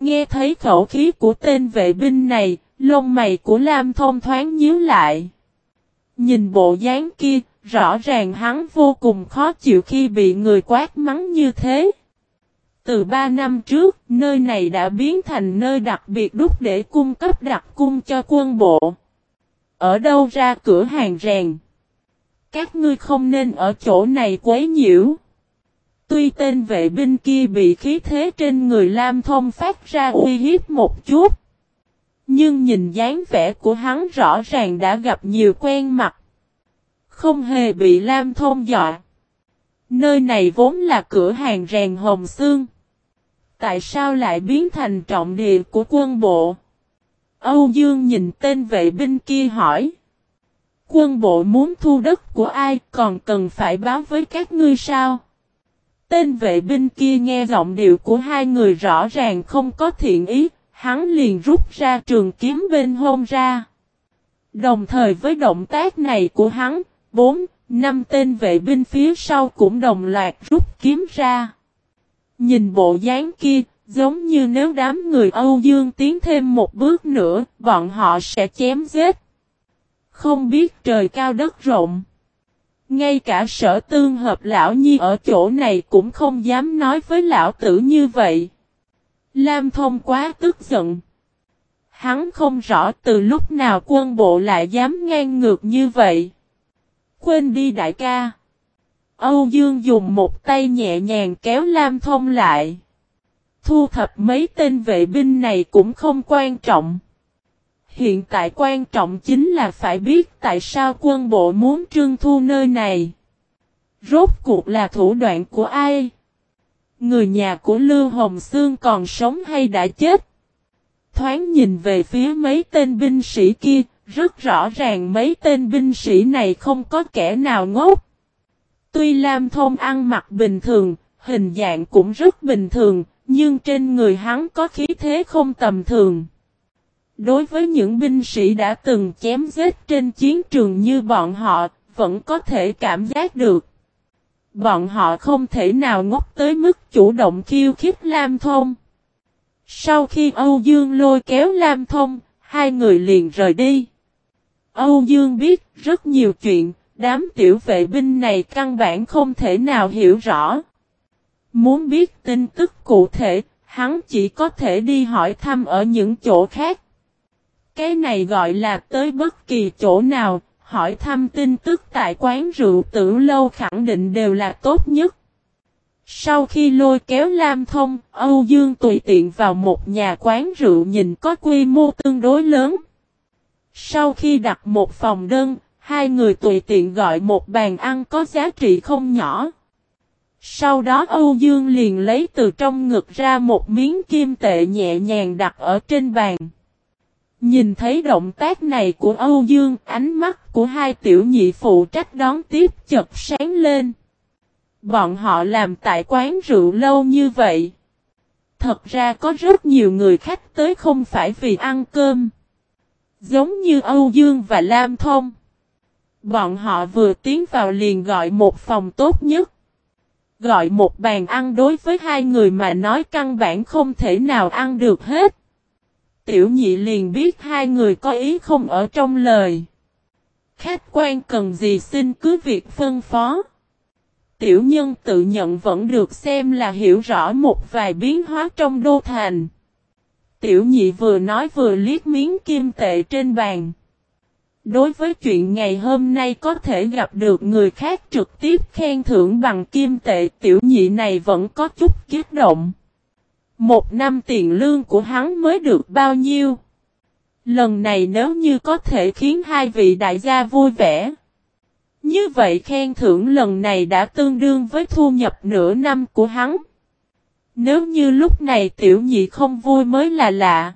Nghe thấy khẩu khí của tên vệ binh này, lông mày của Lam Thông thoáng nhíu lại. Nhìn bộ dáng kia, rõ ràng hắn vô cùng khó chịu khi bị người quát mắng như thế. Từ ba năm trước, nơi này đã biến thành nơi đặc biệt đúc để cung cấp đặc cung cho quân bộ. Ở đâu ra cửa hàng rèn? Các ngươi không nên ở chỗ này quấy nhiễu. Tuy tên vệ binh kia bị khí thế trên người Lam Thông phát ra uy hiếp một chút. Nhưng nhìn dáng vẻ của hắn rõ ràng đã gặp nhiều quen mặt. Không hề bị Lam Thông dọa. Nơi này vốn là cửa hàng rèn hồng xương. Tại sao lại biến thành trọng địa của quân bộ? Âu Dương nhìn tên vệ binh kia hỏi. Quân bộ muốn thu đất của ai còn cần phải báo với các ngươi sao? Tên vệ binh kia nghe giọng điệu của hai người rõ ràng không có thiện ý, hắn liền rút ra trường kiếm bên hông ra. Đồng thời với động tác này của hắn, bốn, năm tên vệ binh phía sau cũng đồng loạt rút kiếm ra. Nhìn bộ dáng kia, giống như nếu đám người Âu Dương tiến thêm một bước nữa, bọn họ sẽ chém giết. Không biết trời cao đất rộng. Ngay cả sở tương hợp lão nhi ở chỗ này cũng không dám nói với lão tử như vậy. Lam thông quá tức giận. Hắn không rõ từ lúc nào quân bộ lại dám ngang ngược như vậy. Quên đi đại ca. Âu Dương dùng một tay nhẹ nhàng kéo Lam thông lại. Thu thập mấy tên vệ binh này cũng không quan trọng. Hiện tại quan trọng chính là phải biết tại sao quân bộ muốn trương thu nơi này. Rốt cuộc là thủ đoạn của ai? Người nhà của Lưu Hồng Sương còn sống hay đã chết? Thoáng nhìn về phía mấy tên binh sĩ kia, rất rõ ràng mấy tên binh sĩ này không có kẻ nào ngốc. Tuy Lam Thông ăn mặc bình thường, hình dạng cũng rất bình thường, nhưng trên người hắn có khí thế không tầm thường. Đối với những binh sĩ đã từng chém giết trên chiến trường như bọn họ, vẫn có thể cảm giác được. Bọn họ không thể nào ngốc tới mức chủ động khiêu khích Lam Thông. Sau khi Âu Dương lôi kéo Lam Thông, hai người liền rời đi. Âu Dương biết rất nhiều chuyện, đám tiểu vệ binh này căn bản không thể nào hiểu rõ. Muốn biết tin tức cụ thể, hắn chỉ có thể đi hỏi thăm ở những chỗ khác. Cái này gọi là tới bất kỳ chỗ nào, hỏi thăm tin tức tại quán rượu tử lâu khẳng định đều là tốt nhất. Sau khi lôi kéo Lam Thông, Âu Dương tùy tiện vào một nhà quán rượu nhìn có quy mô tương đối lớn. Sau khi đặt một phòng đơn, hai người tùy tiện gọi một bàn ăn có giá trị không nhỏ. Sau đó Âu Dương liền lấy từ trong ngực ra một miếng kim tệ nhẹ nhàng đặt ở trên bàn. Nhìn thấy động tác này của Âu Dương, ánh mắt của hai tiểu nhị phụ trách đón tiếp chật sáng lên. Bọn họ làm tại quán rượu lâu như vậy. Thật ra có rất nhiều người khách tới không phải vì ăn cơm. Giống như Âu Dương và Lam Thông. Bọn họ vừa tiến vào liền gọi một phòng tốt nhất. Gọi một bàn ăn đối với hai người mà nói căn bản không thể nào ăn được hết. Tiểu nhị liền biết hai người có ý không ở trong lời. Khách quan cần gì xin cứ việc phân phó. Tiểu nhân tự nhận vẫn được xem là hiểu rõ một vài biến hóa trong đô thành. Tiểu nhị vừa nói vừa liếc miếng kim tệ trên bàn. Đối với chuyện ngày hôm nay có thể gặp được người khác trực tiếp khen thưởng bằng kim tệ, tiểu nhị này vẫn có chút kiếp động. Một năm tiền lương của hắn mới được bao nhiêu? Lần này nếu như có thể khiến hai vị đại gia vui vẻ. Như vậy khen thưởng lần này đã tương đương với thu nhập nửa năm của hắn. Nếu như lúc này tiểu nhị không vui mới là lạ.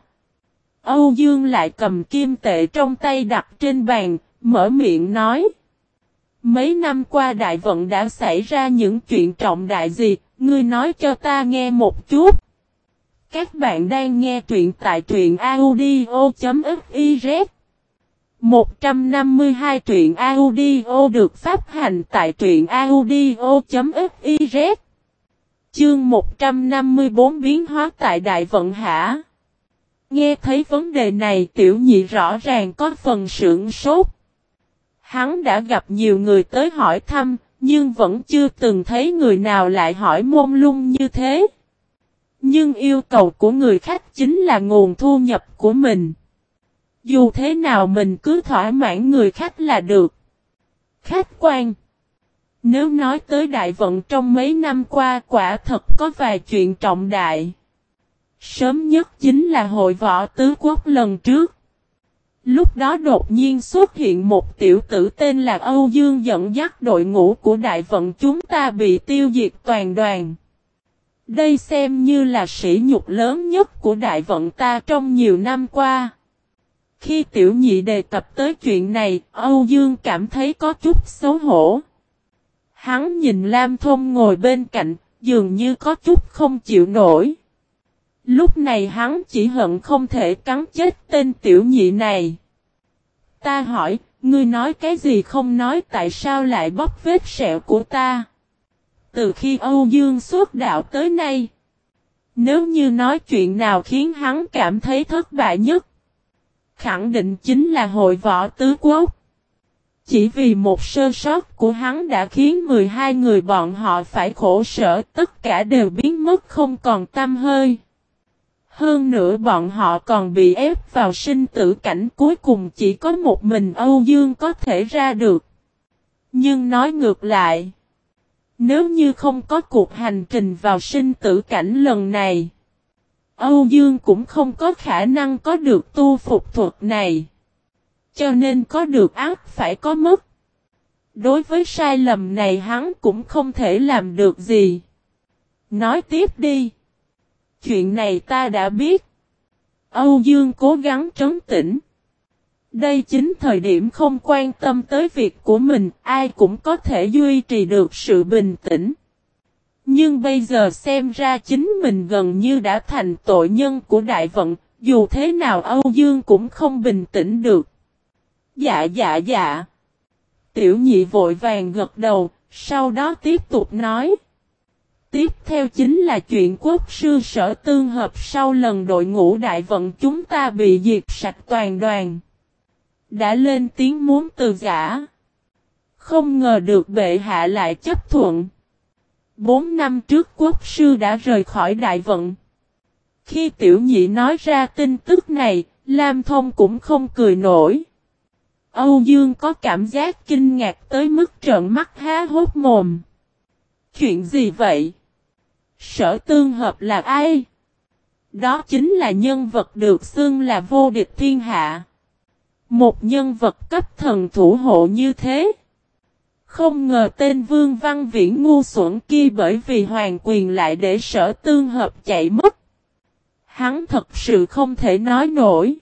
Âu Dương lại cầm kim tệ trong tay đặt trên bàn, mở miệng nói. Mấy năm qua đại vận đã xảy ra những chuyện trọng đại gì, ngươi nói cho ta nghe một chút. Các bạn đang nghe truyện tại truyện audio.fiz 152 truyện audio được phát hành tại truyện audio.fiz Chương 154 biến hóa tại Đại Vận Hả Nghe thấy vấn đề này tiểu nhị rõ ràng có phần sưởng sốt. Hắn đã gặp nhiều người tới hỏi thăm, nhưng vẫn chưa từng thấy người nào lại hỏi môn lung như thế. Nhưng yêu cầu của người khách chính là nguồn thu nhập của mình. Dù thế nào mình cứ thỏa mãn người khách là được. Khách quan nếu nói tới đại vận trong mấy năm qua quả thật có vài chuyện trọng đại. Sớm nhất chính là hội võ tứ quốc lần trước. Lúc đó đột nhiên xuất hiện một tiểu tử tên là Âu Dương dẫn dắt đội ngũ của đại vận chúng ta bị tiêu diệt toàn đoàn. Đây xem như là sỉ nhục lớn nhất của đại vận ta trong nhiều năm qua. Khi tiểu nhị đề cập tới chuyện này, Âu Dương cảm thấy có chút xấu hổ. Hắn nhìn Lam Thông ngồi bên cạnh, dường như có chút không chịu nổi. Lúc này hắn chỉ hận không thể cắn chết tên tiểu nhị này. Ta hỏi, ngươi nói cái gì không nói tại sao lại bóc vết sẹo của ta? Từ khi Âu Dương xuất đạo tới nay, nếu như nói chuyện nào khiến hắn cảm thấy thất bại nhất, khẳng định chính là hội võ tứ quốc. Chỉ vì một sơ sót của hắn đã khiến 12 người bọn họ phải khổ sở tất cả đều biến mất không còn tâm hơi. Hơn nữa bọn họ còn bị ép vào sinh tử cảnh cuối cùng chỉ có một mình Âu Dương có thể ra được. Nhưng nói ngược lại, nếu như không có cuộc hành trình vào sinh tử cảnh lần này, Âu Dương cũng không có khả năng có được tu phục thuật này. Cho nên có được ác phải có mất. Đối với sai lầm này hắn cũng không thể làm được gì. Nói tiếp đi. Chuyện này ta đã biết. Âu Dương cố gắng trấn tĩnh. Đây chính thời điểm không quan tâm tới việc của mình, ai cũng có thể duy trì được sự bình tĩnh. Nhưng bây giờ xem ra chính mình gần như đã thành tội nhân của đại vận, dù thế nào Âu Dương cũng không bình tĩnh được. Dạ dạ dạ. Tiểu nhị vội vàng gật đầu, sau đó tiếp tục nói. Tiếp theo chính là chuyện quốc sư sở tương hợp sau lần đội ngũ đại vận chúng ta bị diệt sạch toàn đoàn. Đã lên tiếng muốn từ giả. Không ngờ được bệ hạ lại chấp thuận. Bốn năm trước quốc sư đã rời khỏi đại vận. Khi tiểu nhị nói ra tin tức này, Lam Thông cũng không cười nổi. Âu Dương có cảm giác kinh ngạc tới mức trợn mắt há hốt mồm. Chuyện gì vậy? Sở tương hợp là ai? Đó chính là nhân vật được xưng là vô địch thiên hạ. Một nhân vật cấp thần thủ hộ như thế. Không ngờ tên Vương Văn Viễn ngu xuẩn kia bởi vì hoàng quyền lại để sở tương hợp chạy mất. Hắn thật sự không thể nói nổi.